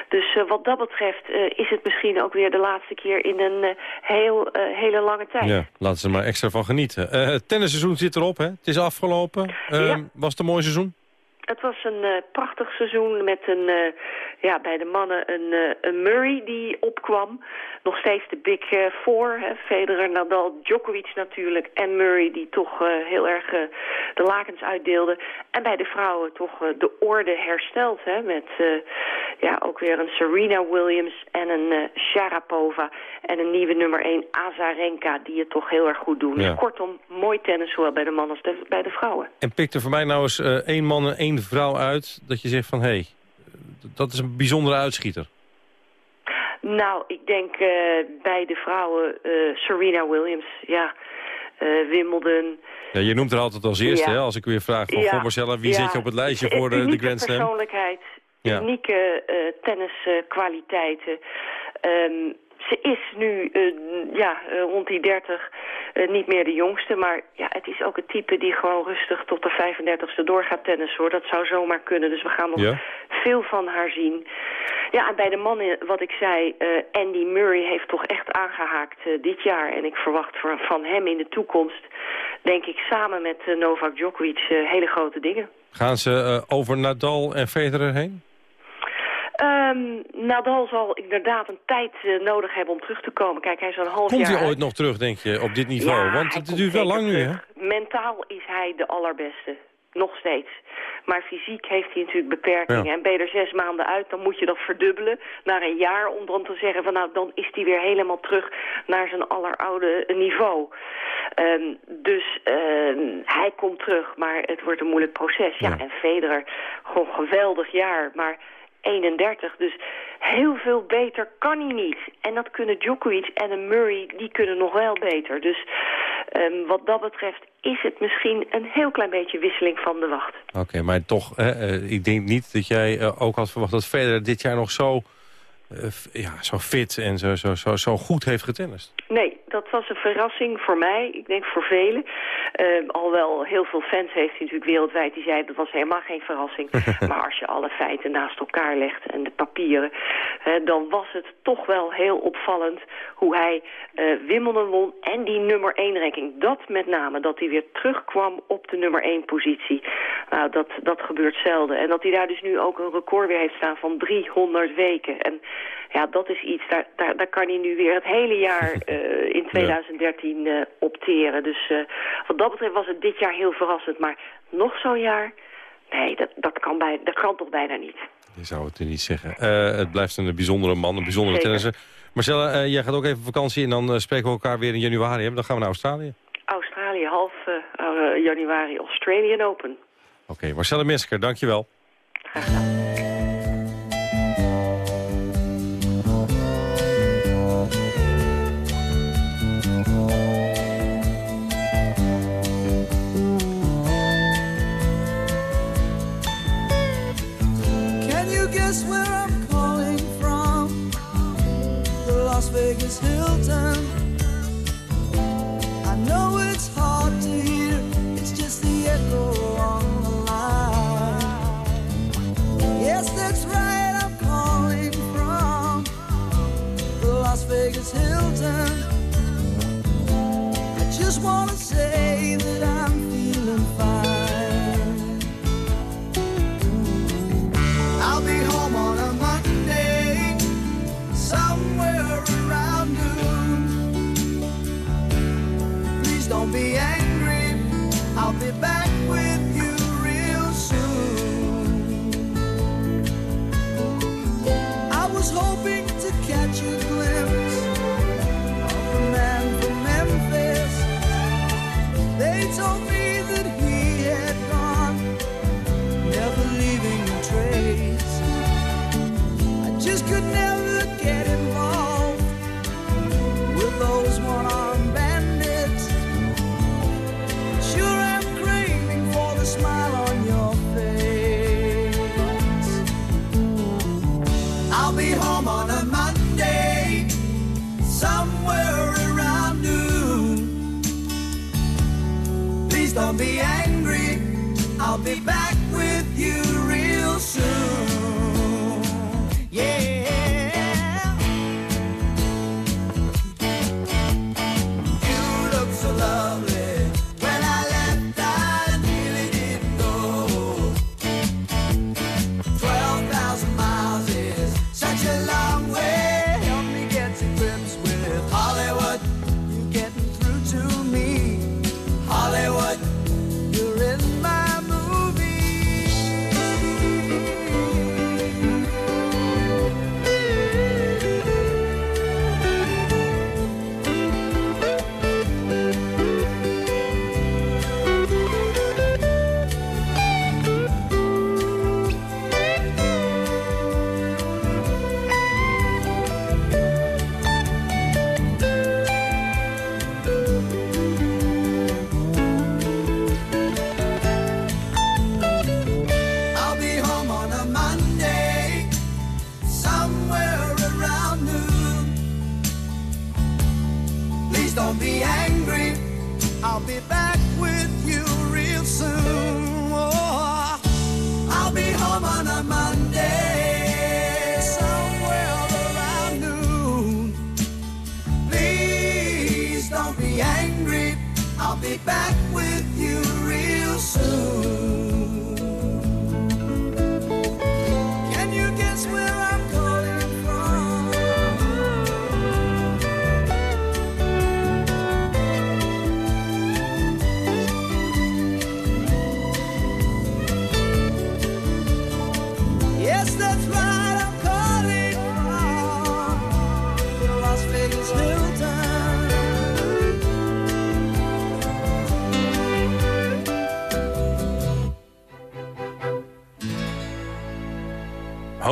Dus eh, wat dat betreft eh, is het misschien ook weer de laatste keer in een eh, heel, hele lange tijd. Ja, laten ze er maar extra van genieten. Het tennisseizoen zit erop, hè? Het is afgelopen. Eh, Ja. Was het een mooi seizoen? Het was een prachtig seizoen met een, ja, bij de mannen een, eh, een Murray die opkwam. Nog steeds de Big eh, Four, hè, Federer, Nadal, Djokovic natuurlijk en Murray die toch eh, heel erg de lakens uitdeelde. En bij de vrouwen toch de orde hersteld hè, met ja, ook weer een Serena Williams en een Sharapova en een nieuwe nummer 1 Azarenka die het toch heel erg goed doen. Ja. Dus kortom, mooi tennis zowel bij de mannen als de- bij de vrouwen. En pik er voor mij nou eens één man en één vrouw uit... dat je zegt van, hé, hey, dat is een bijzondere uitschieter. Nou, ik denk eh, bij de vrouwen eh, Serena Williams, ja. Eh, Wimbledon. Ja, je noemt er altijd als eerste, Ja. hè? Als ik weer vraag van, Ja. Marcella, wie zet je op het lijstje voor de, de Grand Slam? persoonlijkheid. Unieke tenniskwaliteiten. Ehm, ze is nu eh, ja, eh, rond die 30 eh, niet meer de jongste. Maar ja, het is ook het type die gewoon rustig tot de 35ste doorgaat tennis hoor. Dat zou zomaar kunnen. Dus we gaan nog Ja. veel van haar zien. Ja, en bij de mannen, wat ik zei, Andy Murray heeft toch echt aangehaakt eh, dit jaar. En ik verwacht voor- van hem in de toekomst, denk ik, samen met Novak Djokovic hele grote dingen. Gaan ze over Nadal en Federer heen? Ehm, Nadal zal inderdaad een tijd eh, nodig hebben om terug te komen. Kijk, hij is een half Komt jaar hij uit. ooit nog terug, denk je, op dit niveau? Ja, Want hij het komt duurt wel lang nu, hè? terug. Mentaal is hij de allerbeste. Nog steeds. Maar fysiek heeft hij natuurlijk beperkingen. Ja. En ben je er zes maanden uit, dan moet je dat verdubbelen naar een jaar... om dan te zeggen van nou, dan is hij weer helemaal terug naar zijn alleroude niveau. Ehm, dus ehm, hij komt terug, maar het wordt een moeilijk proces. Ja, en Federer, gewoon geweldig jaar, maar 31. Dus heel veel beter kan hij niet. En dat kunnen Djokovic en een Murray, die kunnen nog wel beter. Dus ehm, wat dat betreft is het misschien een heel klein beetje wisseling van de wacht. Oké, maar toch, eh, ik denk niet dat jij eh, ook had verwacht dat Federer dit jaar nog zo, eh, ja, zo fit en zo, zo, zo, zo goed heeft getennist. Nee, dat was een verrassing voor mij. Ik denk voor velen. Ehm, alhoewel heel veel fans heeft hij natuurlijk wereldwijd die zeiden dat was helemaal geen verrassing. *laughs* maar als je alle feiten naast elkaar legt en de papieren, dan was het toch wel heel opvallend hoe hij eh Wimbledon won en die nummer 1 ranking. Dat met name, dat hij weer terugkwam op de nummer 1 positie. Nou, dat, dat gebeurt zelden. En dat hij daar dus nu ook een record weer heeft staan van 300 weken. En ja, dat is iets, daar, daar, daar kan hij nu weer het hele jaar *laughs* eh, in 2013 eh, opteren. Dus eh, wat dat betreft was het dit jaar heel verrassend. Maar nog zo'n jaar, nee, dat, dat, kan bij, dat kan toch bijna niet. Je zou het niet zeggen. Het blijft een bijzondere man, een bijzondere Zeker. tennisser. Marcella, jij gaat ook even vakantie en dan spreken we elkaar weer in januari. Hè? Dan gaan we naar Australië. Australië, half januari, Australian Open. Oké, Marcella Mesker, dankjewel. Can Vegas Hilton. I just want to say that I'm be back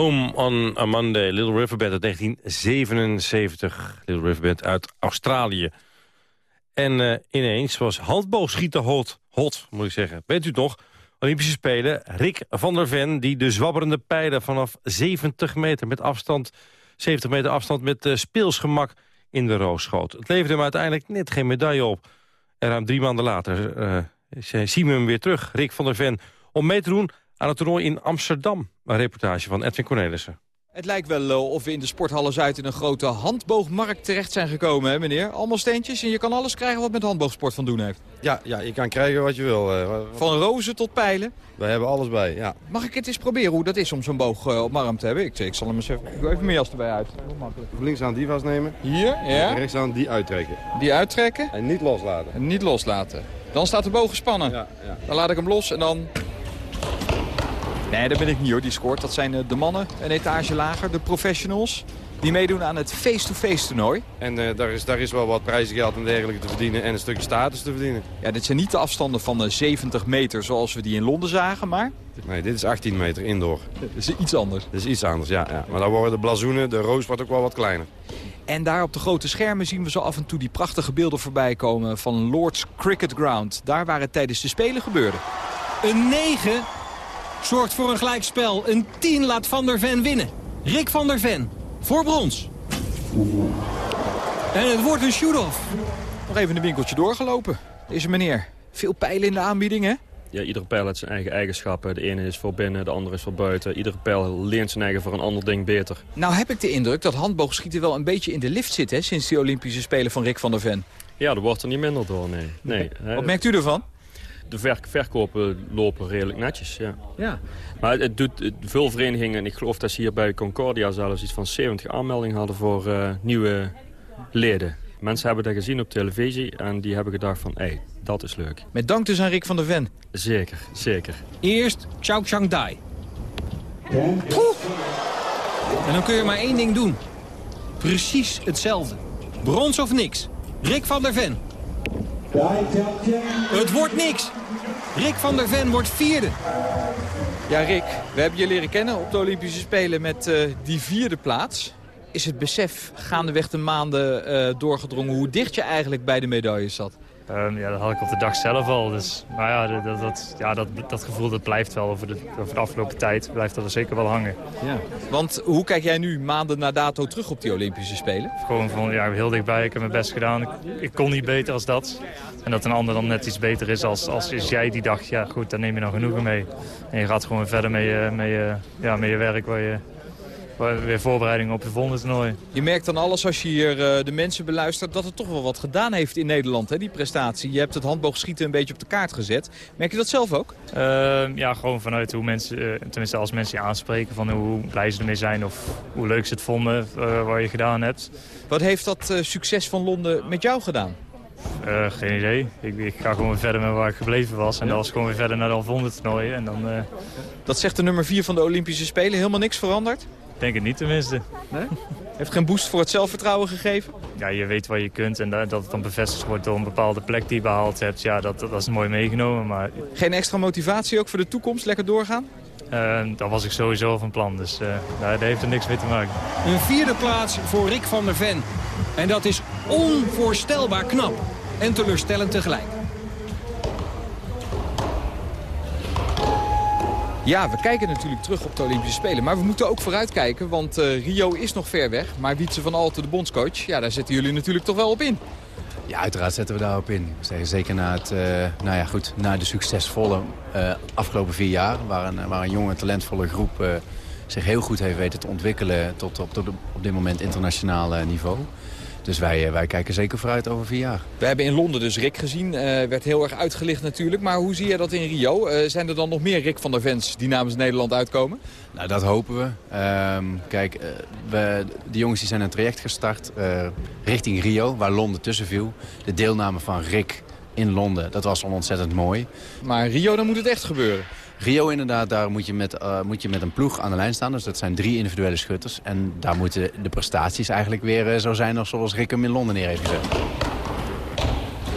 Home on a Monday, Little Riverbed uit 1977. Little Riverbed uit Australië. En eh, ineens was handboogschieten hot, hot, moet ik zeggen. Weet u nog? Olympische Spelen, Rick van der Ven... die de zwabberende pijlen vanaf 70 meter met afstand... 70 meter afstand met eh, speelsgemak in de roos schoot. Het leverde hem uiteindelijk net geen medaille op. En ruim drie maanden later eh, zien we hem weer terug, Rick van der Ven... om mee te doen aan het toernooi in Amsterdam. Een reportage van Edwin Cornelissen. Het lijkt wel eh, of we in de Sporthallen Zuid in een grote handboogmarkt terecht zijn gekomen, hè meneer? Allemaal steentjes en je kan alles krijgen wat met handboogsport van doen heeft. Ja, ja, je kan krijgen wat je wil. eh, wat- Van rozen tot pijlen. We hebben alles bij, ja. Mag ik het eens proberen hoe dat is om zo'n boog eh, op mijn arm te hebben? Ik, ik zal hem eens even... Ik even mijn jas erbij uit. Links aan die vastnemen. Hier, ja. En rechts aan die uittrekken. Die uittrekken. En niet loslaten. En niet loslaten. Dan staat de boog gespannen. Ja, ja. Dan laat ik hem los en dan... Nee, dat ben ik niet hoor, die scoort. Dat zijn eh, de mannen, een etage lager, de professionals. Die meedoen aan het face-to-face toernooi. En eh, daar, is, daar is wel wat prijzengeld en dergelijke te verdienen en een stukje status te verdienen. Ja, dit zijn niet de afstanden van de 70 meter zoals we die in Londen zagen, maar... Nee, dit is 18 meter indoor. Dat is iets anders. Dat is iets anders, ja. ja. Maar dan worden de blazoenen, de roos wordt ook wel wat kleiner. En daar op de grote schermen zien we zo af en toe die prachtige beelden voorbij komen van Lord's Cricket Ground. Daar waar het tijdens de Spelen gebeurde. Een 9 zorgt voor een gelijkspel. Een 10 laat Van der Ven winnen. Rick van der Ven voor brons. En het wordt een shoot-off. Nog even een winkeltje doorgelopen. Deze meneer, veel pijlen in de aanbieding hè? Ja, iedere pijl heeft zijn eigen eigenschappen. De ene is voor binnen, de andere is voor buiten. Iedere pijl leent zijn eigen voor een ander ding beter. Nou heb ik de indruk dat handboogschieten wel een beetje in de lift zit hè, sinds die Olympische Spelen van Rick van der Ven. Ja, dat wordt er niet minder door, nee. nee. Wat merkt u ervan? De ver- verkopen lopen redelijk netjes, ja. Ja. Maar het doet het- veel verenigingen, en ik geloof dat ze hier bij Concordia zelfs iets van 70 aanmeldingen hadden voor eh, nieuwe leden. Mensen hebben dat gezien op televisie en die hebben gedacht van, hé, dat is leuk. Met dank dus aan Rick van der Ven. Zeker, zeker. Eerst Chao Chang Dai. Poeh. En dan kun je maar één ding doen. Precies hetzelfde. Brons of niks. Rick van der Ven. Het wordt niks. Rick van der Ven wordt vierde. Ja Rick, we hebben je leren kennen op de Olympische Spelen met eh, die vierde plaats. Is het besef gaandeweg de maanden eh, doorgedrongen hoe dicht je eigenlijk bij de medailles zat? Ehm, ja, dat had ik op de dag zelf al. Dus, maar ja, dat, dat, ja dat, dat gevoel dat blijft wel over de, over de afgelopen tijd. Blijft dat er zeker wel hangen. Ja. Want hoe kijk jij nu maanden na dato terug op die Olympische Spelen? Gewoon van, ja, heel dichtbij. Ik heb mijn best gedaan. Ik, ik kon niet beter als dat. En dat een ander dan net iets beter is als, als is jij die dag. Ja, goed, dan neem je dan genoegen mee. En je gaat gewoon verder met je, met je, ja, met je werk waar je, weer voorbereiding op je volgende toernooi. Je merkt dan alles als je hier eh, de mensen beluistert dat het toch wel wat gedaan heeft in Nederland, hè, die prestatie. Je hebt het handboogschieten een beetje op de kaart gezet. Merk je dat zelf ook? Ehm, ja, gewoon vanuit hoe mensen, eh, tenminste als mensen je aanspreken, van hoe blij ze ermee zijn of hoe leuk ze het vonden eh, wat je gedaan hebt. Wat heeft dat succes van Londen met jou gedaan? Geen idee. Ik, ik ga gewoon weer verder met waar ik gebleven was. En dat was gewoon weer verder naar de volgende toernooi. En dan Dat zegt de nummer 4 van de Olympische Spelen. Helemaal niks veranderd? Denk ik niet tenminste. Nee? Heeft geen boost voor het zelfvertrouwen gegeven? Ja, je weet wat je kunt en dat, het dan bevestigd wordt door een bepaalde plek die je behaald hebt. Ja, dat, dat is mooi meegenomen. Maar Geen extra motivatie ook voor de toekomst? Lekker doorgaan? eh, dat was ik sowieso van plan. Dus daar, daar heeft er niks mee te maken. Een vierde plaats voor Rick van der Ven. En dat is onvoorstelbaar knap. En teleurstellend tegelijk. Ja, we kijken natuurlijk terug op de Olympische Spelen. Maar we moeten ook vooruitkijken, want eh, Rio is nog ver weg. Maar Wietse van Alten, de bondscoach, ja, daar zetten jullie natuurlijk toch wel op in. Ja, uiteraard zetten we daarop in. Zeker na, het, eh, nou ja, goed, na de succesvolle eh, afgelopen vier jaar... waar een, jonge, talentvolle groep zich heel goed heeft weten te ontwikkelen... tot op, tot op dit moment internationaal niveau. Dus wij, eh, wij kijken zeker vooruit over vier jaar. We hebben in Londen dus Rick gezien. eh, werd heel erg uitgelicht natuurlijk. Maar hoe zie je dat in Rio? Eh, zijn er dan nog meer Rick van der Vens die namens Nederland uitkomen? Nou, dat hopen we. Ehm, kijk, we, de jongens die zijn een traject gestart richting Rio, waar Londen tussen viel. De deelname van Rick in Londen, dat was ontzettend mooi. Maar Rio, dan moet het echt gebeuren. Rio inderdaad, daar moet je, met, eh, moet je met een ploeg aan de lijn staan. Dus dat zijn drie individuele schutters. En daar moeten de prestaties eigenlijk weer eh, zo zijn als zoals Rick hem in Londen neer heeft gezet.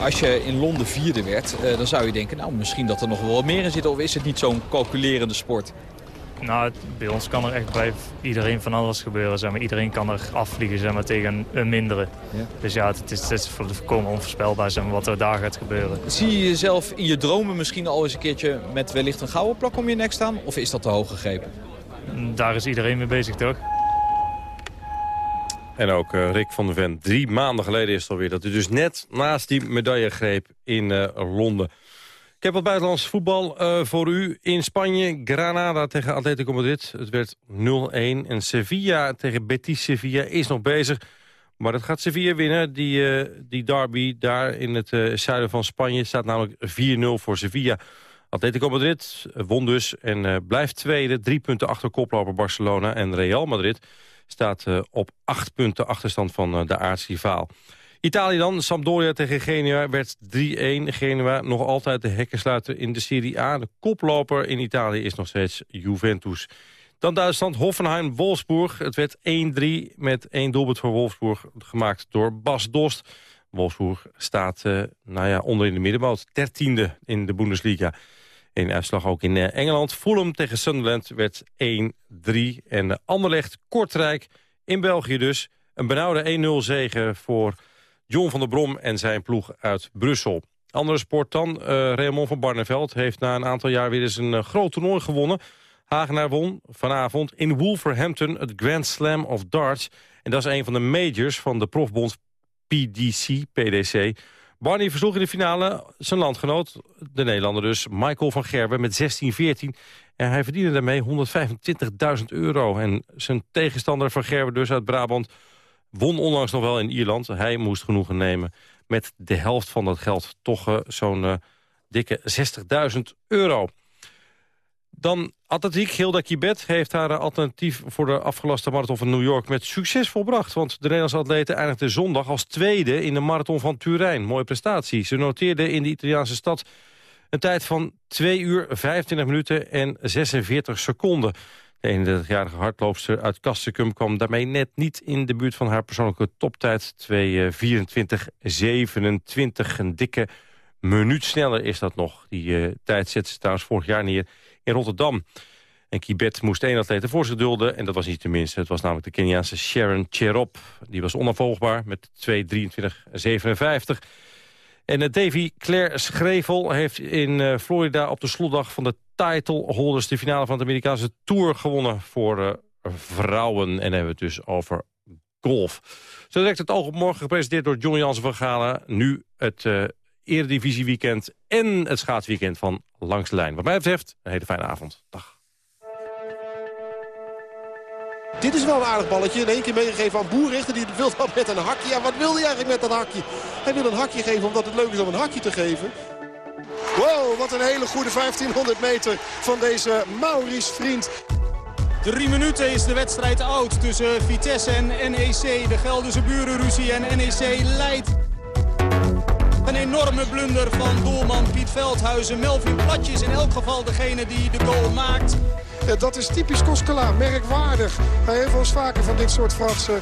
Als je in Londen vierde werd, eh, dan zou je denken... nou, misschien dat er nog wel wat meer in zit. Of is het niet zo'n calculerende sport? Nou, het- bij ons kan er echt bij iedereen van alles gebeuren. Zeg maar. Iedereen kan er afvliegen zeg maar, tegen een mindere. Ja. Dus ja, het is, het is voor de voorkomen onvoorspelbaar zeg maar, wat er daar gaat gebeuren. Zie je jezelf in je dromen misschien al eens een keertje... met wellicht een gouden plak om je nek staan? Of is dat te hoog gegrepen? Daar is iedereen mee bezig, toch? En ook eh, Rick van der Ven. Drie maanden geleden is het alweer dat hij dus net naast die medaille greep in eh, Londen. Ik heb wat buitenlands voetbal eh, voor u. In Spanje, Granada tegen Atletico Madrid. Het werd 0-1. En Sevilla tegen Betis Sevilla is nog bezig. Maar dat gaat Sevilla winnen. Die, eh, die derby daar in het eh, zuiden van Spanje staat namelijk 4-0 voor Sevilla. Atletico Madrid won dus en blijft tweede. Drie punten achter koploper Barcelona. En Real Madrid staat op acht punten achterstand van de aartsrivaal. Italië dan, Sampdoria tegen Genua werd 3-1. Genua nog altijd de hekkensluiter in de Serie A. De koploper in Italië is nog steeds Juventus. Dan Duitsland, Hoffenheim-Wolfsburg. Het werd 1-3 met één doelpunt voor Wolfsburg gemaakt door Bas Dost. Wolfsburg staat eh, nou ja, onder in de middenmoot, dertiende in de Bundesliga. Een uitslag ook in eh, Engeland. Fulham tegen Sunderland werd 1-3. En uh, Anderlecht, Kortrijk in België dus. Een benauwde 1-0 zege voor John van der Brom en zijn ploeg uit Brussel. Andere sport dan. Uh, Raymond van Barneveld heeft na een aantal jaar weer eens een uh, groot toernooi gewonnen. Hagenaar won vanavond in Wolverhampton het Grand Slam of Darts. En dat is een van de majors van de profbond PDC, PDC. Barney versloeg in de finale zijn landgenoot, de Nederlander dus, Michael van Gerwen met 16-14. En hij verdiende daarmee 125.000 euro. En zijn tegenstander van Gerwen dus uit Brabant won onlangs nog wel in Ierland. Hij moest genoegen nemen met de helft van dat geld. Toch uh, zo'n uh, dikke 60.000 euro. Dan atletiek. Hilda Kibet heeft haar alternatief voor de afgelaste marathon van New York met succes volbracht. Want de Nederlandse atlete eindigde zondag als tweede in de marathon van Turijn. Mooie prestatie. Ze noteerde in de Italiaanse stad een tijd van 2 uur 25 minuten en 46 seconden. De 31-jarige hardloopster uit Kastrikum kwam daarmee net niet in de buurt van haar persoonlijke toptijd. 2.24.27, een dikke minuut sneller is dat nog. Die uh, tijd zette ze trouwens vorig jaar neer in Rotterdam. En Kibet moest één atlete voor zich. En dat was niet tenminste. Het was namelijk de Keniaanse Sharon Cherop. Die was onafvolgbaar met 2.23.57. En uh, Davy Claire Schrevel heeft in Florida op de slotdag van de title holders... de finale van de Amerikaanse Tour gewonnen voor uh, vrouwen. En hebben we het dus over golf. Zo direct het oog op morgen gepresenteerd door John Jansen van Galen. Nu het uh, Eredivisie-weekend en het schaatsweekend van Langs de Lijn. Wat mij betreft, een hele fijne avond. Dag. Dit is wel een aardig balletje. In één keer meegegeven aan Boerrichter. Die wil dat met een hakje. Ja, wat wil hij eigenlijk met dat hakje? Hij wil een hakje geven omdat het leuk is om een hakje te geven. Wow, wat een hele goede 1500 meter van deze Maurice Vriend. Drie minuten is de wedstrijd oud tussen Vitesse en NEC. De Gelderse burenruzie en NEC leidt. Een enorme blunder van doelman Piet Veldhuizen. Melvin Platje is in elk geval degene die de goal maakt. Ja, dat is typisch Koskela, merkwaardig. Hij heeft ons vaker van dit soort fratsen.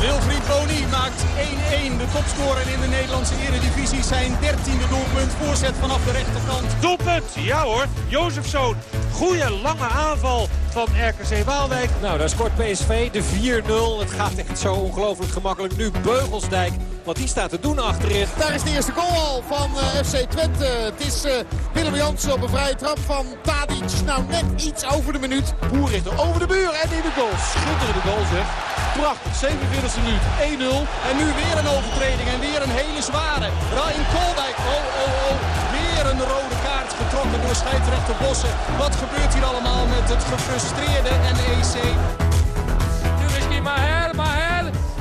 Wilfried Boni maakt 1-1. De topscorer in de Nederlandse eredivisie. Zijn dertiende doelpunt. Voorzet vanaf de rechterkant. Doelpunt, ja hoor. Jozefzoon. Goeie lange aanval van RKC Waalwijk. Nou, daar scoort PSV de 4-0. Het gaat echt zo ongelooflijk gemakkelijk. Nu Beugelsdijk, wat die staat te doen achterin. Daar is de eerste goal al van uh, FC Twente. Het is uh, Willem Jansen op een vrije trap van Tadic. Nou, net iets over de minuut. Boer richter over de buur en in de goal. Schitterende goal zeg. Prachtig, 47e minuut, 1-0. En nu weer een overtreding en weer een hele zware. Ryan Kolwijk, oh, oh, oh. Weer een rode kaart getrokken door scheidsrechter Bossen. Wat gebeurt hier allemaal met het gefrustreerde NEC?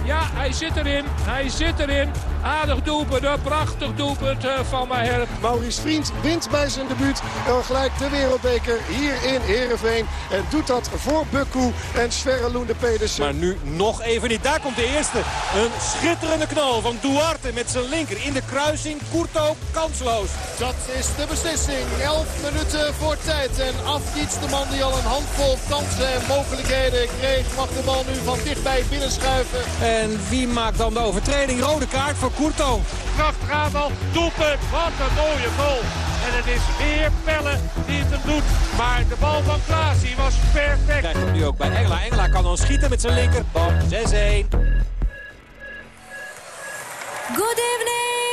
Ja, hij zit erin. Hij zit erin. Aardig doelpunt, een prachtig doelpunt eh, van Maher. Maurice Vriend wint bij zijn debuut en gelijk de wereldbeker hier in Heerenveen. En doet dat voor Bukku en Sverre Loende Pedersen. Maar nu nog even niet. Daar komt de eerste. Een schitterende knal van Duarte met zijn linker in de kruising. Kurto kansloos. Dat is de beslissing. 11 minuten voor tijd. En Afkiets, de man die al een handvol kansen en mogelijkheden kreeg... mag de bal nu van dichtbij binnenschuiven. En wie maakt dan de overtreding? Rode kaart voor Kurto. Prachtig aanval. Doelpunt. Wat een mooie goal. En het is weer Pelle die het hem doet. Maar de bal van Klaas die was perfect. Krijgt hem nu ook bij Engela. Engela kan dan schieten met zijn linker. Bal 6-1. Good evening,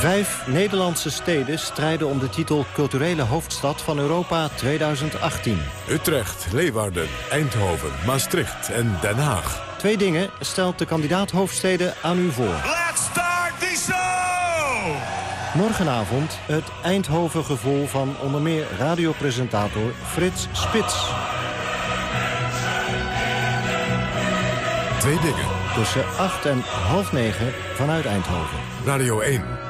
Vijf Nederlandse steden strijden om de titel culturele hoofdstad van Europa 2018. Utrecht, Leeuwarden, Eindhoven, Maastricht en Den Haag. Twee dingen stelt de kandidaat hoofdsteden aan u voor. Let's start the show! Morgenavond het Eindhoven-gevoel van onder meer radiopresentator Frits Spits. Twee dingen. Tussen 8 en half negen vanuit Eindhoven. Radio 1.